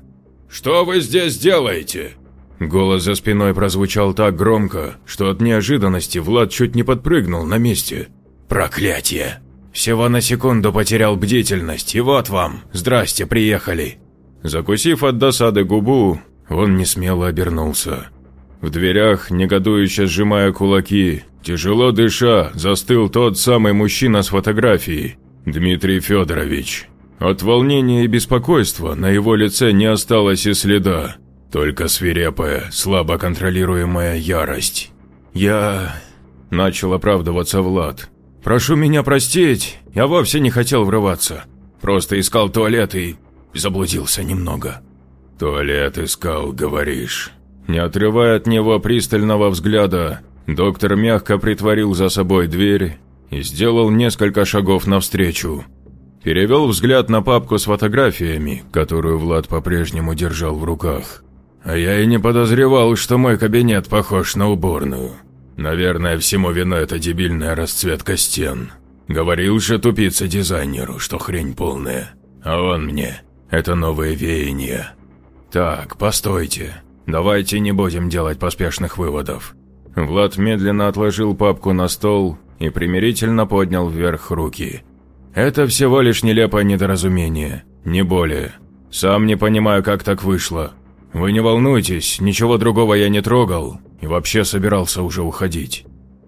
«Что вы здесь делаете?» Голос за спиной прозвучал так громко, что от неожиданности Влад чуть не подпрыгнул на месте. Проклятие! Всего на секунду потерял бдительность, и вот вам, здрасте, приехали. Закусив от досады губу, он несмело обернулся. В дверях, негодующе сжимая кулаки, тяжело дыша, застыл тот самый мужчина с фотографией, Дмитрий Федорович. От волнения и беспокойства на его лице не осталось и следа, только свирепая, слабо контролируемая ярость. «Я...» – начал оправдываться Влад. «Прошу меня простить, я вовсе не хотел врываться. Просто искал туалет и заблудился немного». «Туалет искал, говоришь?» Не отрывая от него пристального взгляда, доктор мягко притворил за собой дверь и сделал несколько шагов навстречу. Перевел взгляд на папку с фотографиями, которую Влад по-прежнему держал в руках. А я и не подозревал, что мой кабинет похож на уборную. Наверное, всему вина эта дебильная расцветка стен. Говорил же тупица дизайнеру, что хрень полная. А он мне. Это новые веяния. Так, постойте. Давайте не будем делать поспешных выводов. Влад медленно отложил папку на стол и примирительно поднял вверх руки. Это всего лишь нелепое недоразумение, не более. Сам не понимаю, как так вышло. Вы не волнуйтесь, ничего другого я не трогал и вообще собирался уже уходить.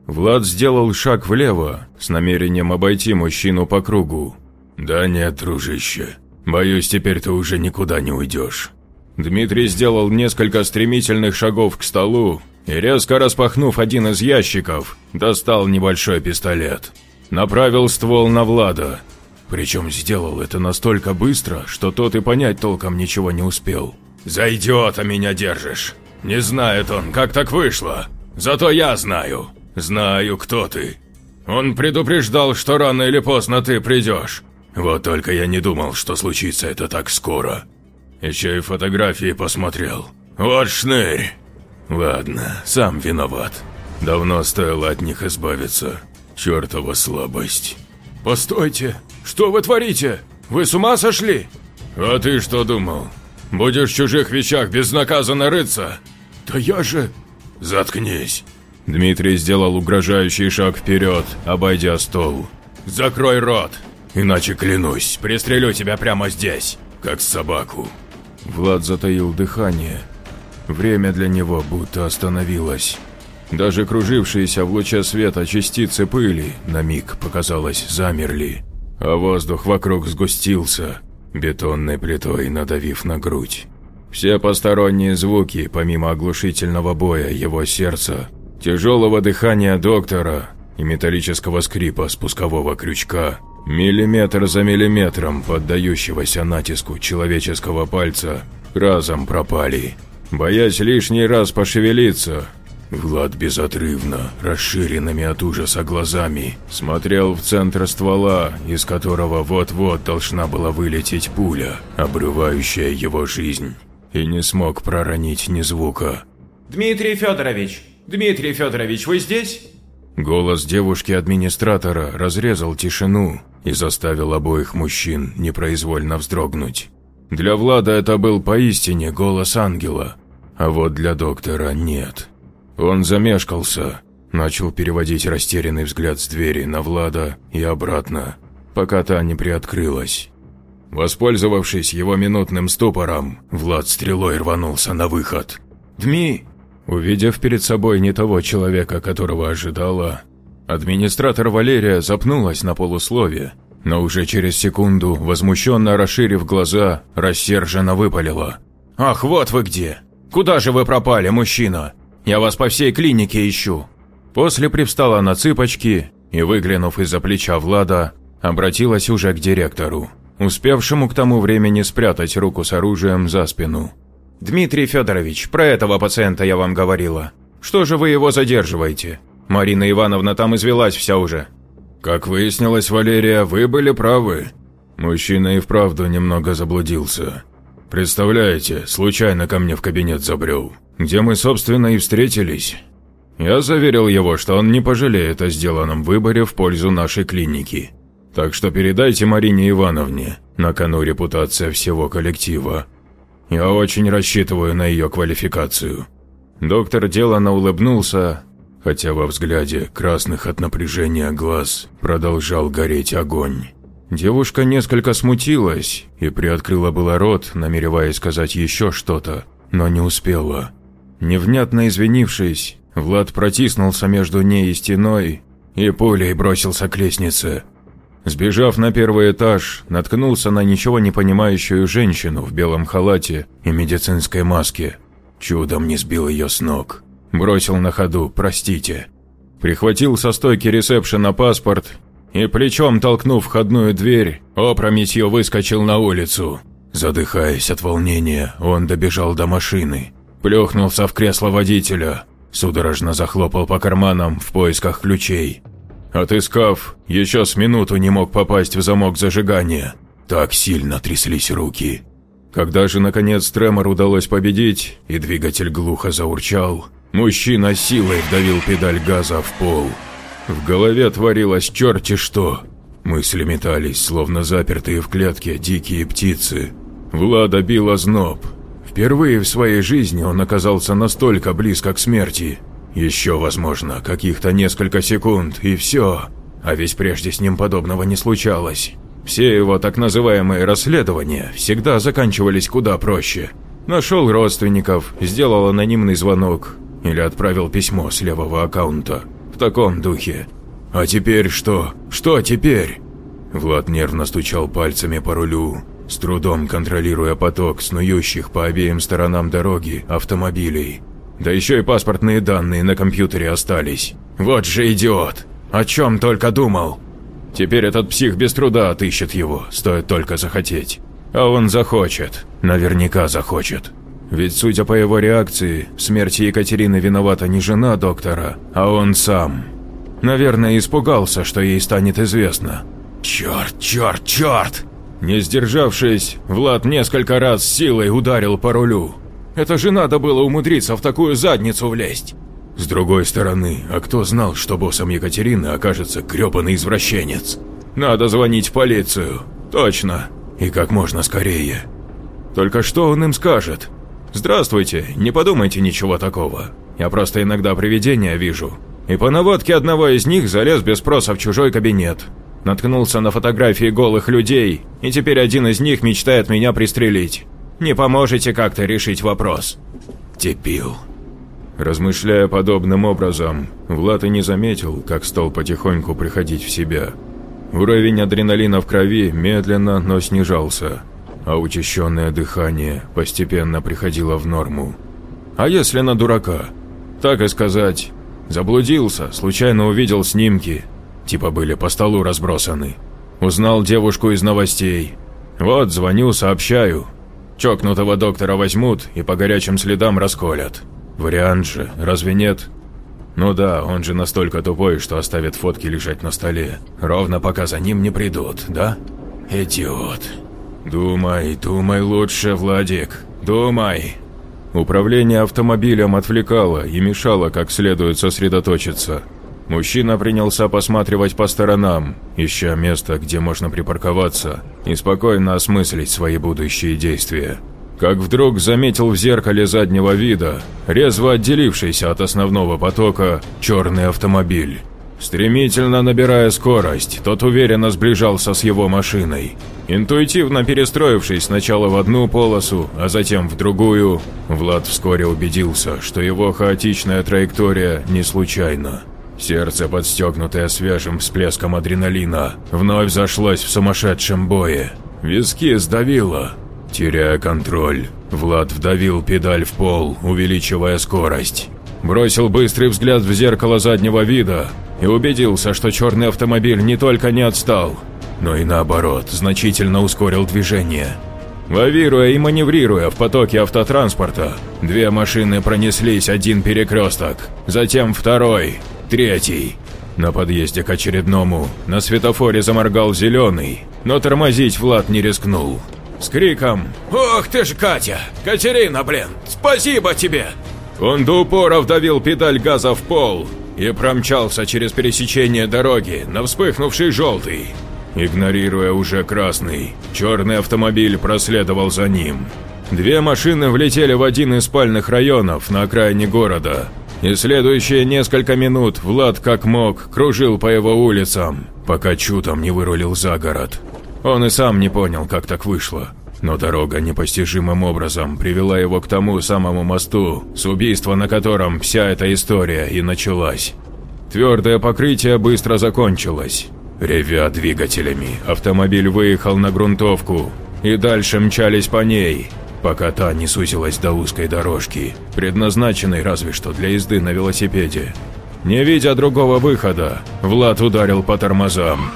Влад сделал шаг влево, с намерением обойти мужчину по кругу. «Да нет, дружище, боюсь, теперь ты уже никуда не уйдешь». Дмитрий сделал несколько стремительных шагов к столу и, резко распахнув один из ящиков, достал небольшой пистолет. Направил ствол на Влада. Причем сделал это настолько быстро, что тот и понять толком ничего не успел. «За идиота меня держишь! Не знает он, как так вышло! Зато я знаю! Знаю, кто ты! Он предупреждал, что рано или поздно ты придешь. Вот только я не думал, что случится это так скоро. Еще и фотографии посмотрел. Вот шнырь! Ладно, сам виноват. Давно стоило от них избавиться. Чертова слабость. Постойте, что вы творите? Вы с ума сошли? А ты что думал? Будешь в чужих вещах безнаказанно рыться? Да я же... Заткнись. Дмитрий сделал угрожающий шаг вперед, обойдя стол. «Закрой рот, иначе, клянусь, пристрелю тебя прямо здесь, как собаку». Влад затаил дыхание. Время для него будто остановилось. Даже кружившиеся в луче света частицы пыли на миг, показалось, замерли, а воздух вокруг сгустился, бетонной плитой надавив на грудь. Все посторонние звуки, помимо оглушительного боя его сердца, тяжелого дыхания доктора и металлического скрипа спускового крючка, миллиметр за миллиметром поддающегося натиску человеческого пальца, разом пропали. Боясь лишний раз пошевелиться, Влад безотрывно, расширенными от ужаса глазами, смотрел в центр ствола, из которого вот-вот должна была вылететь пуля, обрывающая его жизнь, и не смог проронить ни звука. «Дмитрий Федорович! Дмитрий Федорович, вы здесь?» Голос девушки-администратора разрезал тишину и заставил обоих мужчин непроизвольно вздрогнуть. Для Влада это был поистине голос ангела, а вот для доктора нет. Он замешкался, начал переводить растерянный взгляд с двери на Влада и обратно, пока та не приоткрылась. Воспользовавшись его минутным ступором, Влад стрелой рванулся на выход. «Дми!» Увидев перед собой не того человека, которого ожидала, администратор Валерия запнулась на полуслове, но уже через секунду, возмущенно расширив глаза, рассерженно выпалила. «Ах, вот вы где! Куда же вы пропали, мужчина? Я вас по всей клинике ищу». После привстала на цыпочки и, выглянув из-за плеча Влада, обратилась уже к директору, успевшему к тому времени спрятать руку с оружием за спину. «Дмитрий Федорович, про этого пациента я вам говорила. Что же вы его задерживаете? Марина Ивановна там извелась вся уже». «Как выяснилось, Валерия, вы были правы. Мужчина и вправду немного заблудился. Представляете, случайно ко мне в кабинет забрел где мы, собственно, и встретились. Я заверил его, что он не пожалеет о сделанном выборе в пользу нашей клиники. Так что передайте Марине Ивановне, на кону репутация всего коллектива. Я очень рассчитываю на ее квалификацию». Доктор деланно улыбнулся, хотя во взгляде красных от напряжения глаз продолжал гореть огонь. Девушка несколько смутилась и приоткрыла было рот, намереваясь сказать еще что-то, но не успела. Невнятно извинившись, Влад протиснулся между ней и стеной и пулей бросился к лестнице. Сбежав на первый этаж, наткнулся на ничего не понимающую женщину в белом халате и медицинской маске. Чудом не сбил ее с ног. Бросил на ходу «простите». Прихватил со стойки ресепшена паспорт и, плечом толкнув входную дверь, опрометью выскочил на улицу. Задыхаясь от волнения, он добежал до машины, плюхнулся в кресло водителя, судорожно захлопал по карманам в поисках ключей. Отыскав, еще с минуту не мог попасть в замок зажигания. Так сильно тряслись руки. Когда же, наконец, тремор удалось победить, и двигатель глухо заурчал, мужчина силой вдавил педаль газа в пол. В голове творилось черти что. Мысли метались, словно запертые в клетке дикие птицы. Влада бил озноб. Впервые в своей жизни он оказался настолько близко к смерти. Еще, возможно, каких-то несколько секунд, и все. А ведь прежде с ним подобного не случалось. Все его так называемые расследования всегда заканчивались куда проще. Нашел родственников, сделал анонимный звонок или отправил письмо с левого аккаунта. Таком духе. А теперь что? Что теперь? Влад нервно стучал пальцами по рулю, с трудом контролируя поток снующих по обеим сторонам дороги автомобилей. Да еще и паспортные данные на компьютере остались. Вот же идиот! О чем только думал! Теперь этот псих без труда отыщет его, стоит только захотеть. А он захочет, наверняка захочет. Ведь, судя по его реакции, в смерти Екатерины виновата не жена доктора, а он сам. Наверное, испугался, что ей станет известно. Черт, черт, черт! Не сдержавшись, Влад несколько раз силой ударил по рулю. Это же надо было умудриться в такую задницу влезть. С другой стороны, а кто знал, что боссом Екатерины окажется грёбаный извращенец? Надо звонить в полицию. Точно. И как можно скорее. Только что он им скажет? Здравствуйте, не подумайте ничего такого. Я просто иногда привидения вижу. И по наводке одного из них залез без спроса в чужой кабинет. Наткнулся на фотографии голых людей, и теперь один из них мечтает меня пристрелить. Не поможете как-то решить вопрос?» «Дебил». Размышляя подобным образом, Влад и не заметил, как стал потихоньку приходить в себя. Уровень адреналина в крови медленно, но снижался, а учащенное дыхание постепенно приходило в норму. А если на дурака? Так и сказать. Заблудился, случайно увидел снимки, типа были по столу разбросаны. Узнал девушку из новостей. Вот, звоню, сообщаю, Чокнутого доктора возьмут и по горячим следам расколят. Вариант же, разве нет? Ну да, он же настолько тупой, что оставит фотки лежать на столе, ровно пока за ним не придут, да? Идиот. Думай, думай лучше, Владик, думай. Управление автомобилем отвлекало и мешало как следует сосредоточиться. Мужчина принялся посматривать по сторонам, ища место, где можно припарковаться и спокойно осмыслить свои будущие действия. Как вдруг заметил в зеркале заднего вида, резво отделившийся от основного потока, черный автомобиль. Стремительно набирая скорость, тот уверенно сближался с его машиной. Интуитивно перестроившись сначала в одну полосу, а затем в другую, Влад вскоре убедился, что его хаотичная траектория не случайна. Сердце, подстегнутое свежим всплеском адреналина, вновь зашлось в сумасшедшем бое. Виски сдавило. Теряя контроль, Влад вдавил педаль в пол, увеличивая скорость. Бросил быстрый взгляд в зеркало заднего вида и убедился, что черный автомобиль не только не отстал, но и наоборот, значительно ускорил движение. Лавируя и маневрируя в потоке автотранспорта, две машины пронеслись один перекресток, затем второй, Третий. На подъезде к очередному на светофоре заморгал зеленый, но тормозить Влад не рискнул. С криком «Ох ты ж, Катя! Катерина, блин! Спасибо тебе!» Он до упора вдавил педаль газа в пол и промчался через пересечение дороги на вспыхнувший желтый. Игнорируя уже красный, черный автомобиль проследовал за ним. Две машины влетели в один из спальных районов на окраине города, и следующие несколько минут Влад как мог кружил по его улицам, пока чутом не вырулил за город. Он и сам не понял, как так вышло. Но дорога непостижимым образом привела его к тому самому мосту, с убийства на котором вся эта история и началась. Твердое покрытие быстро закончилось. Ревя двигателями, автомобиль выехал на грунтовку, и дальше мчались по ней, пока та не сузилась до узкой дорожки, предназначенной разве что для езды на велосипеде. Не видя другого выхода, Влад ударил по тормозам.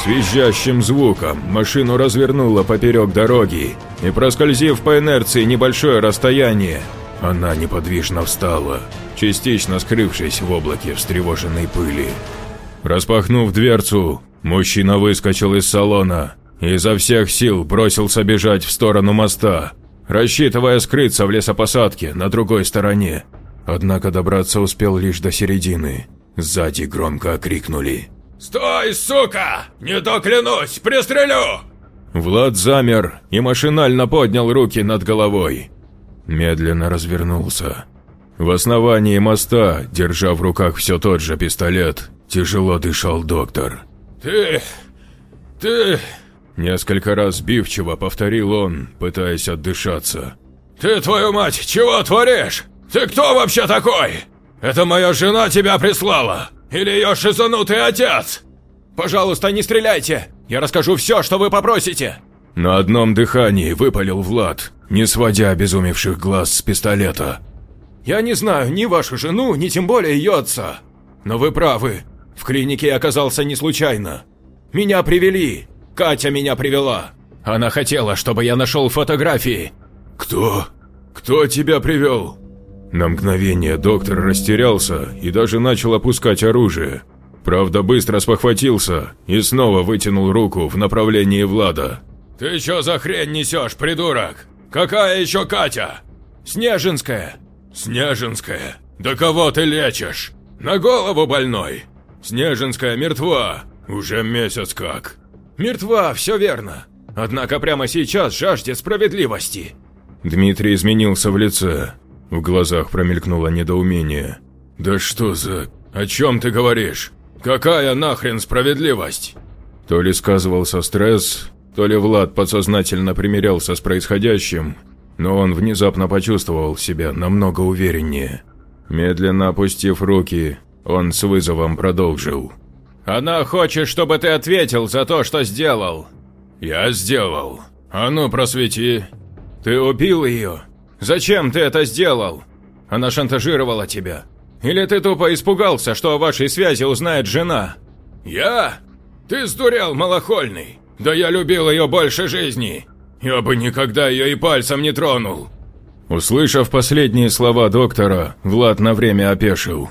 С визжащим звуком машину развернуло поперек дороги, и проскользив по инерции небольшое расстояние, она неподвижно встала, частично скрывшись в облаке встревоженной пыли. Распахнув дверцу, мужчина выскочил из салона и изо всех сил бросился бежать в сторону моста, рассчитывая скрыться в лесопосадке на другой стороне. Однако добраться успел лишь до середины. Сзади громко окрикнули. «Стой, сука! Не то клянусь, пристрелю!» Влад замер и машинально поднял руки над головой. Медленно развернулся. В основании моста, держа в руках все тот же пистолет, тяжело дышал доктор. «Ты... ты...» Несколько раз сбивчиво повторил он, пытаясь отдышаться. «Ты, твою мать, чего творишь? Ты кто вообще такой? Это моя жена тебя прислала? Или ее шизанутый отец?» «Пожалуйста, не стреляйте! Я расскажу все, что вы попросите!» На одном дыхании выпалил Влад, не сводя обезумевших глаз с пистолета. «Я не знаю ни вашу жену, ни тем более ее отца. Но вы правы, в клинике я оказался не случайно. Меня привели, Катя меня привела. Она хотела, чтобы я нашел фотографии». «Кто? Кто тебя привел?» На мгновение доктор растерялся и даже начал опускать оружие. Правда, быстро спохватился и снова вытянул руку в направлении Влада. «Ты чё за хрень несешь, придурок? Какая еще Катя?» «Снежинская». «Снежинская? Да кого ты лечишь? На голову больной? Снежинская мертва. Уже месяц как». «Мертва, все верно. Однако прямо сейчас жаждет справедливости». Дмитрий изменился в лице. В глазах промелькнуло недоумение. «Да что за... О чем ты говоришь? Какая нахрен справедливость?» То ли сказывался стресс, то ли Влад подсознательно примирялся с происходящим, но он внезапно почувствовал себя намного увереннее. Медленно опустив руки, он с вызовом продолжил. «Она хочет, чтобы ты ответил за то, что сделал». «Я сделал. А ну, просвети». «Ты убил ее? Зачем ты это сделал? Она шантажировала тебя. Или ты тупо испугался, что о вашей связи узнает жена?» «Я? Ты сдурел, малохольный. Да я любил ее больше жизни. Я бы никогда ее и пальцем не тронул». Услышав последние слова доктора, Влад на время опешил.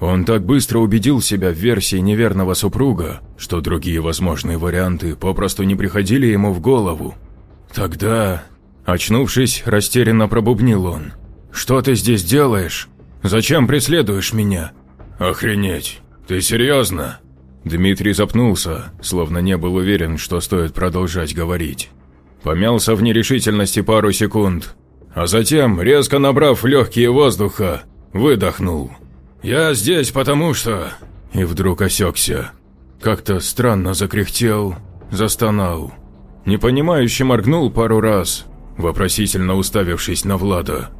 Он так быстро убедил себя в версии неверного супруга, что другие возможные варианты попросту не приходили ему в голову. Тогда, очнувшись, растерянно пробубнил он. «Что ты здесь делаешь? Зачем преследуешь меня?» «Охренеть! Ты серьезно?» Дмитрий запнулся, словно не был уверен, что стоит продолжать говорить. Помялся в нерешительности пару секунд, а затем, резко набрав легкие воздуха, выдохнул. «Я здесь потому что...» И вдруг осекся. Как-то странно закряхтел, застонал. Непонимающе моргнул пару раз, вопросительно уставившись на Влада.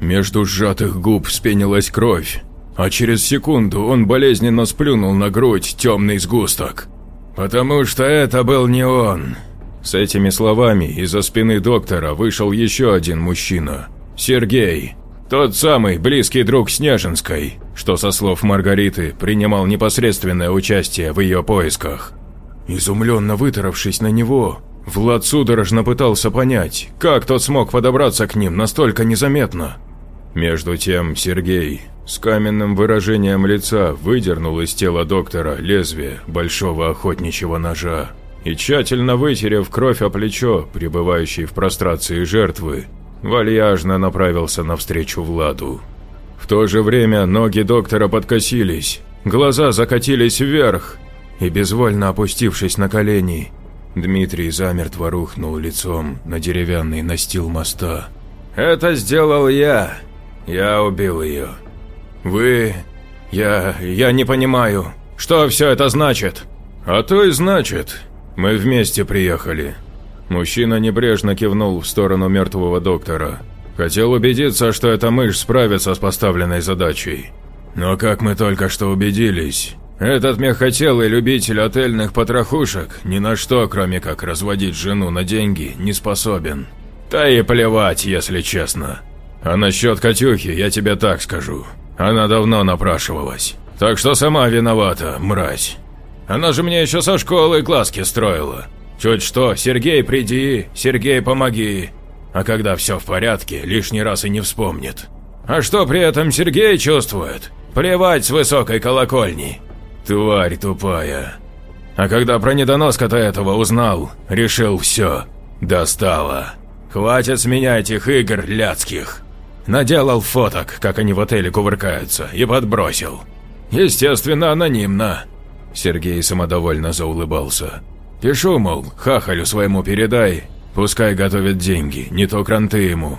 Между сжатых губ вспенилась кровь, а через секунду он болезненно сплюнул на грудь темный сгусток. «Потому что это был не он!» С этими словами из-за спины доктора вышел еще один мужчина. Сергей, тот самый близкий друг Снежинской, что, со слов Маргариты, принимал непосредственное участие в ее поисках. Изумленно вытаравшись на него, Влад судорожно пытался понять, как тот смог подобраться к ним настолько незаметно. Между тем Сергей с каменным выражением лица выдернул из тела доктора лезвие большого охотничьего ножа и, тщательно вытерев кровь о плечо, пребывающей в прострации жертвы, вальяжно направился навстречу Владу. В то же время ноги доктора подкосились, глаза закатились вверх, и, безвольно опустившись на колени, Дмитрий замертво рухнул лицом на деревянный настил моста. «Это сделал я. Я убил ее». Вы... Я... я не понимаю. Что все это значит? А то и значит. Мы вместе приехали. Мужчина небрежно кивнул в сторону мертвого доктора. Хотел убедиться, что эта мышь справится с поставленной задачей. Но как мы только что убедились, этот мягкотелый любитель отельных потрохушек ни на что, кроме как разводить жену на деньги, не способен. Да и плевать, если честно. А насчет Катюхи я тебе так скажу. Она давно напрашивалась. Так что сама виновата, мразь. Она же мне еще со школы глазки строила. Чуть что, Сергей, приди, Сергей, помоги. А когда все в порядке, лишний раз и не вспомнит. А что при этом Сергей чувствует? Плевать с высокой колокольни. Тварь тупая. А когда про недоноска-то этого узнал, решил все. Достало. Хватит с меня этих игр ляцких. Наделал фоток, как они в отеле кувыркаются, и подбросил. Естественно, анонимно. Сергей самодовольно заулыбался. Пишу, мол, хахалю своему передай, пускай готовит деньги, не то кранты ему.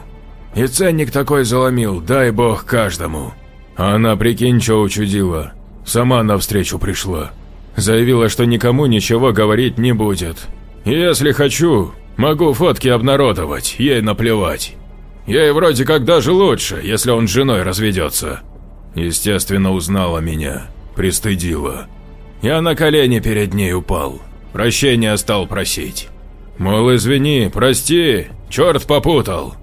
И ценник такой заломил, дай бог каждому. Она, прикинь, что учудила. Сама навстречу пришла. Заявила, что никому ничего говорить не будет. Если хочу, могу фотки обнародовать, ей наплевать. Ей вроде как даже лучше, если он с женой разведется. Естественно, узнала меня, пристыдила. Я на колени перед ней упал, прощения стал просить. Мол, извини, прости, черт попутал.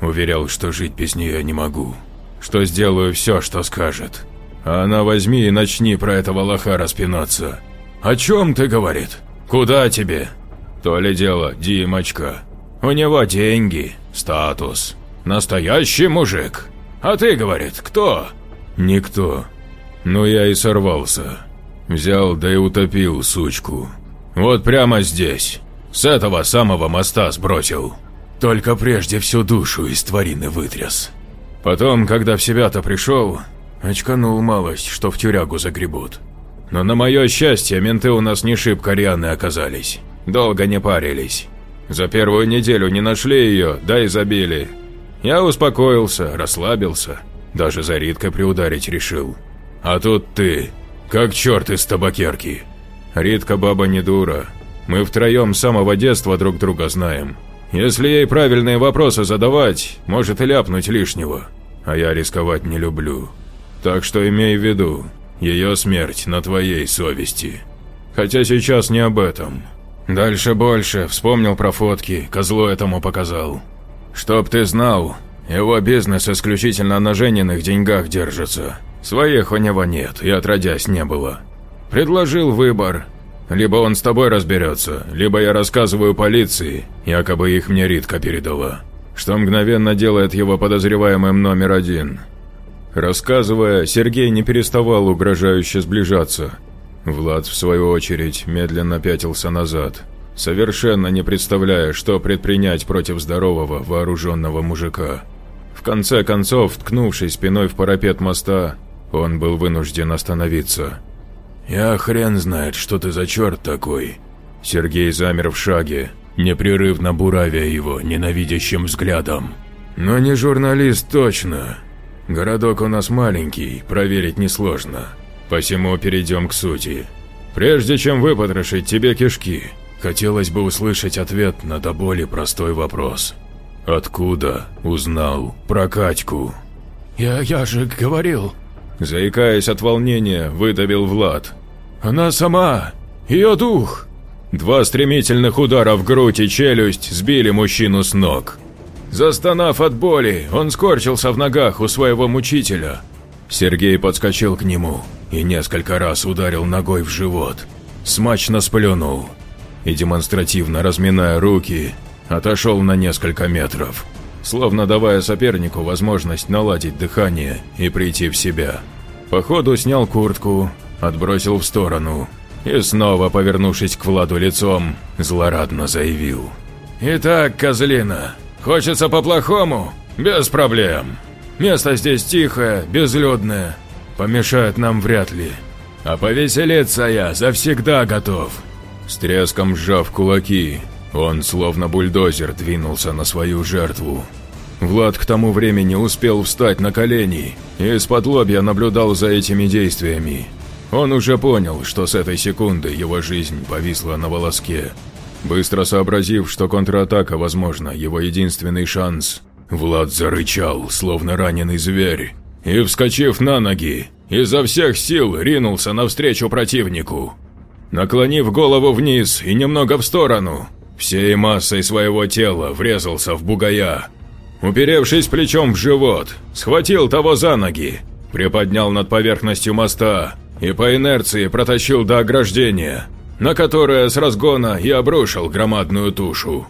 Уверял, что жить без нее не могу, что сделаю все, что скажет. А она возьми и начни про этого лоха распинаться. «О чем ты, — говорит? Куда тебе?» То ли дело Димочка. У него деньги, статус. Настоящий мужик. А ты, говорит, кто? Никто. Ну я и сорвался. Взял да и утопил сучку. Вот прямо здесь. С этого самого моста сбросил. Только прежде всю душу из тварины вытряс. Потом, когда в себя-то пришел, очканул малость, что в тюрягу загребут. Но на мое счастье, менты у нас не шибко рьяные оказались. Долго не парились. За первую неделю не нашли ее, да и забили. Я успокоился, расслабился, даже за Риткой приударить решил. А тут ты, как черт из табакерки. Ритка баба не дура. Мы втроем с самого детства друг друга знаем. Если ей правильные вопросы задавать, может и ляпнуть лишнего. А я рисковать не люблю. Так что имей в виду, ее смерть на твоей совести. Хотя сейчас не об этом. Дальше больше, вспомнил про фотки, козлу этому показал. Чтоб ты знал, его бизнес исключительно на жененных деньгах держится. Своих у него нет и отродясь не было. Предложил выбор. Либо он с тобой разберется, либо я рассказываю полиции, якобы их мне Ритка передала, что мгновенно делает его подозреваемым номер один. Рассказывая, Сергей не переставал угрожающе сближаться. Влад, в свою очередь, медленно пятился назад, совершенно не представляя, что предпринять против здорового, вооруженного мужика. В конце концов, ткнувшись спиной в парапет моста, он был вынужден остановиться. «Я хрен знает, что ты за черт такой!» Сергей замер в шаге, непрерывно буравя его ненавидящим взглядом. «Но не журналист точно. Городок у нас маленький, проверить несложно. Посему перейдем к сути. Прежде чем выпотрошить тебе кишки, хотелось бы услышать ответ на до боли простой вопрос. «Откуда узнал про Катьку?» «Я, я же говорил...» Заикаясь от волнения, выдавил Влад. «Она сама! Ее дух!» Два стремительных удара в грудь и челюсть сбили мужчину с ног. Застонав от боли, он скорчился в ногах у своего мучителя. Сергей подскочил к нему и несколько раз ударил ногой в живот. Смачно сплюнул и, демонстративно разминая руки, отошел на несколько метров, словно давая сопернику возможность наладить дыхание и прийти в себя. По ходу снял куртку, отбросил в сторону и снова, повернувшись к Владу лицом, злорадно заявил. «Итак, козлина, хочется по-плохому? Без проблем. Место здесь тихое, безлюдное, помешает нам вряд ли. А повеселиться я завсегда готов». С треском сжав кулаки, он, словно бульдозер, двинулся на свою жертву. Влад к тому времени успел встать на колени и из-под лобья наблюдал за этими действиями. Он уже понял, что с этой секунды его жизнь повисла на волоске. Быстро сообразив, что контратака, возможно, его единственный шанс, Влад зарычал, словно раненый зверь, и, вскочив на ноги, изо всех сил ринулся навстречу противнику. Наклонив голову вниз и немного в сторону, всей массой своего тела врезался в бугая. Уперевшись плечом в живот, схватил того за ноги, приподнял над поверхностью моста и по инерции протащил до ограждения, на которое с разгона и обрушил громадную тушу.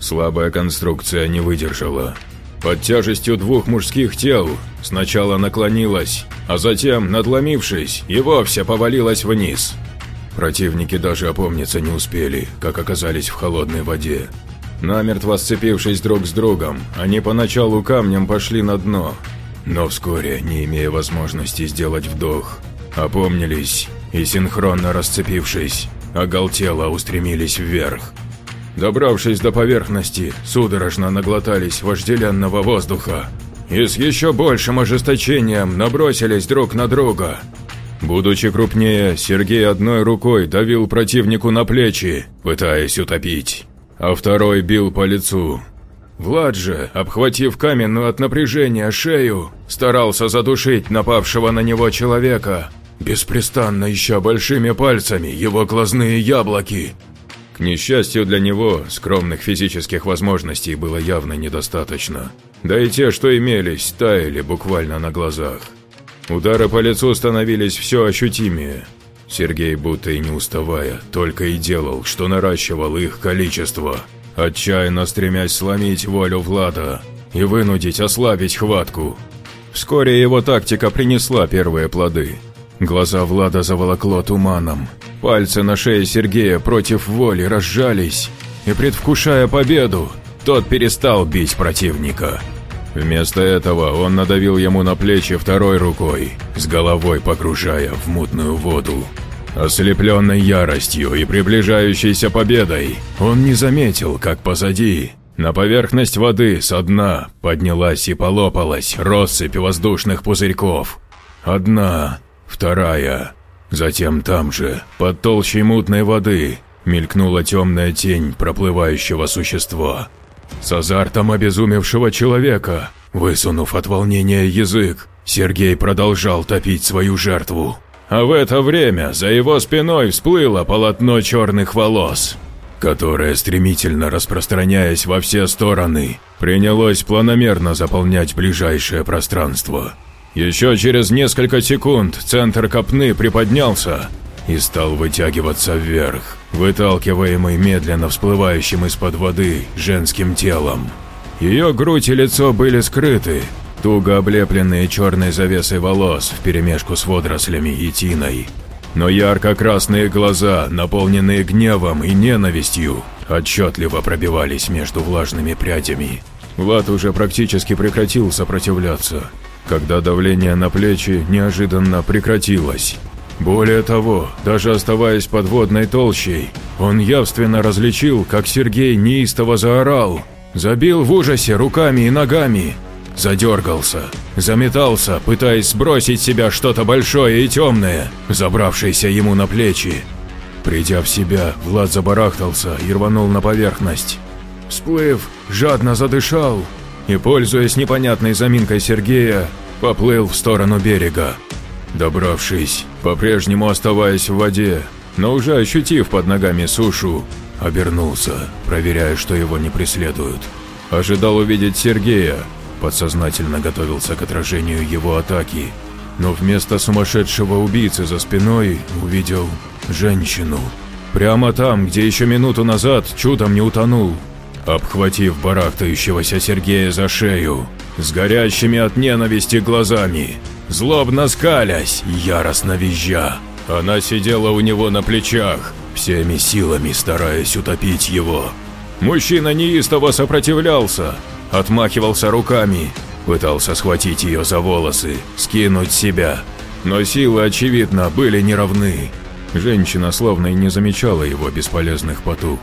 Слабая конструкция не выдержала. Под тяжестью двух мужских тел сначала наклонилась, а затем, надломившись, и вовсе повалилась вниз. Противники даже опомниться не успели, как оказались в холодной воде. Намертво сцепившись друг с другом, они поначалу камнем пошли на дно, но вскоре, не имея возможности сделать вдох, опомнились и, синхронно расцепившись, оголтело устремились вверх. Добравшись до поверхности, судорожно наглотались вожделенного воздуха и с еще большим ожесточением набросились друг на друга. Будучи крупнее, Сергей одной рукой давил противнику на плечи, пытаясь утопить, а второй бил по лицу. Влад же, обхватив каменную от напряжения шею, старался задушить напавшего на него человека, беспрестанно ища большими пальцами его глазные яблоки. К несчастью для него, скромных физических возможностей было явно недостаточно. Да и те, что имелись, таяли буквально на глазах. Удары по лицу становились все ощутимее. Сергей, будто и не уставая, только и делал, что наращивал их количество, отчаянно стремясь сломить волю Влада и вынудить ослабить хватку. Вскоре его тактика принесла первые плоды. Глаза Влада заволокло туманом, пальцы на шее Сергея против воли разжались, и, предвкушая победу, тот перестал бить противника. Вместо этого он надавил ему на плечи второй рукой, с головой погружая в мутную воду. Ослепленной яростью и приближающейся победой, он не заметил, как позади, на поверхность воды со дна поднялась и полопалась россыпь воздушных пузырьков. Одна, вторая, затем там же, под толщей мутной воды, мелькнула темная тень проплывающего существа. С азартом обезумевшего человека, высунув от волнения язык, Сергей продолжал топить свою жертву. А в это время за его спиной всплыло полотно черных волос, которое, стремительно распространяясь во все стороны, принялось планомерно заполнять ближайшее пространство. Еще через несколько секунд центр копны приподнялся и стал вытягиваться вверх, выталкиваемый медленно всплывающим из-под воды женским телом. Ее грудь и лицо были скрыты, туго облепленные черной завесой волос вперемешку с водорослями и тиной. Но ярко-красные глаза, наполненные гневом и ненавистью, отчетливо пробивались между влажными прядями. Влад уже практически прекратил сопротивляться, когда давление на плечи неожиданно прекратилось. Более того, даже оставаясь под водной толщей, он явственно различил, как Сергей неистово заорал, забил в ужасе руками и ногами, задергался, заметался, пытаясь сбросить себя что-то большое и темное, забравшееся ему на плечи. Придя в себя, Влад забарахтался и рванул на поверхность. Всплыв, жадно задышал и, пользуясь непонятной заминкой Сергея, поплыл в сторону берега. Добравшись, по-прежнему оставаясь в воде, но уже ощутив под ногами сушу, обернулся, проверяя, что его не преследуют. Ожидал увидеть Сергея, подсознательно готовился к отражению его атаки, но вместо сумасшедшего убийцы за спиной увидел женщину. Прямо там, где еще минуту назад чудом не утонул, обхватив барахтающегося Сергея за шею, с горящими от ненависти глазами, злобно скалясь, яростно визжа. Она сидела у него на плечах, всеми силами стараясь утопить его. Мужчина неистово сопротивлялся, отмахивался руками, пытался схватить ее за волосы, скинуть себя. Но силы, очевидно, были неравны. Женщина словно и не замечала его бесполезных потуг.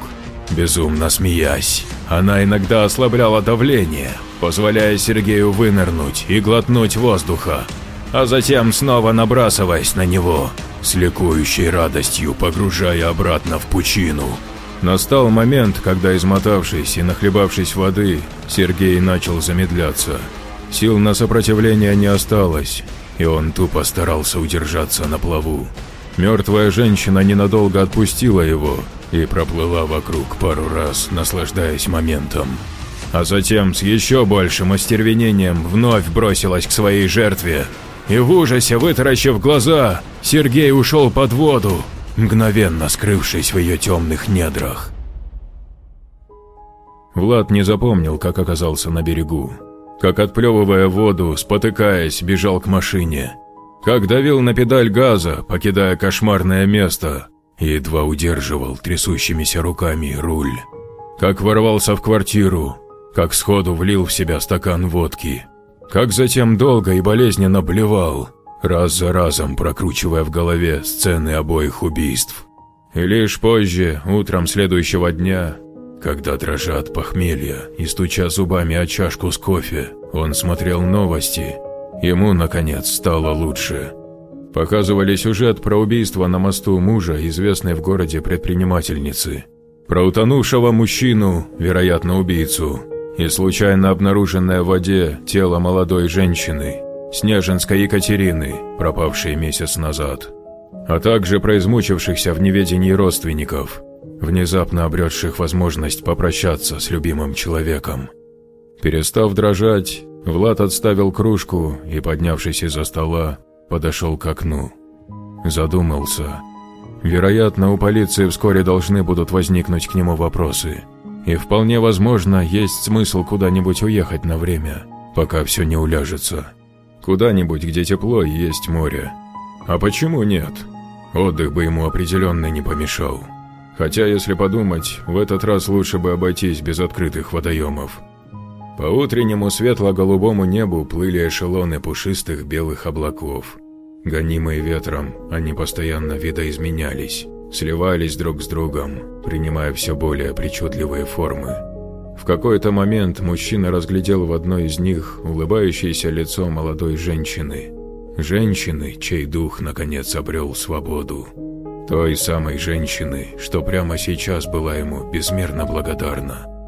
Безумно смеясь. Она иногда ослабляла давление, позволяя Сергею вынырнуть и глотнуть воздуха, а затем снова набрасываясь на него, с ликующей радостью погружая обратно в пучину. Настал момент, когда, измотавшись и нахлебавшись воды, Сергей начал замедляться. Сил на сопротивление не осталось, и он тупо старался удержаться на плаву. Мертвая женщина ненадолго отпустила его и проплыла вокруг пару раз, наслаждаясь моментом. А затем с еще большим остервенением вновь бросилась к своей жертве. И в ужасе, вытаращив глаза, Сергей ушел под воду, мгновенно скрывшись в ее темных недрах. Влад не запомнил, как оказался на берегу. Как, отплевывая воду, спотыкаясь, бежал к машине. Как давил на педаль газа, покидая кошмарное место, и едва удерживал трясущимися руками руль. Как ворвался в квартиру, как сходу влил в себя стакан водки, как затем долго и болезненно блевал, раз за разом прокручивая в голове сцены обоих убийств. И лишь позже, утром следующего дня, когда дрожат похмелья и стуча зубами о чашку с кофе, он смотрел новости, ему, наконец, стало лучше. Показывали сюжет про убийство на мосту мужа, известной в городе предпринимательницы. Про утонувшего мужчину, вероятно убийцу, и случайно обнаруженное в воде тело молодой женщины, Снежинской Екатерины, пропавшей месяц назад, а также про измучившихся в неведении родственников, внезапно обретших возможность попрощаться с любимым человеком. Перестав дрожать, Влад отставил кружку и, поднявшись из-за стола, подошел к окну. Задумался. Вероятно, у полиции вскоре должны будут возникнуть к нему вопросы. И вполне возможно, есть смысл куда-нибудь уехать на время, пока все не уляжется. Куда-нибудь, где тепло и есть море. А почему нет? Отдых бы ему определенно не помешал. Хотя, если подумать, в этот раз лучше бы обойтись без открытых водоемов. По утреннему светло-голубому небу плыли эшелоны пушистых белых облаков. Гонимые ветром, они постоянно видоизменялись, сливались друг с другом, принимая все более причудливые формы. В какой-то момент мужчина разглядел в одной из них улыбающееся лицо молодой женщины. Женщины, чей дух наконец обрел свободу. Той самой женщины, что прямо сейчас была ему безмерно благодарна.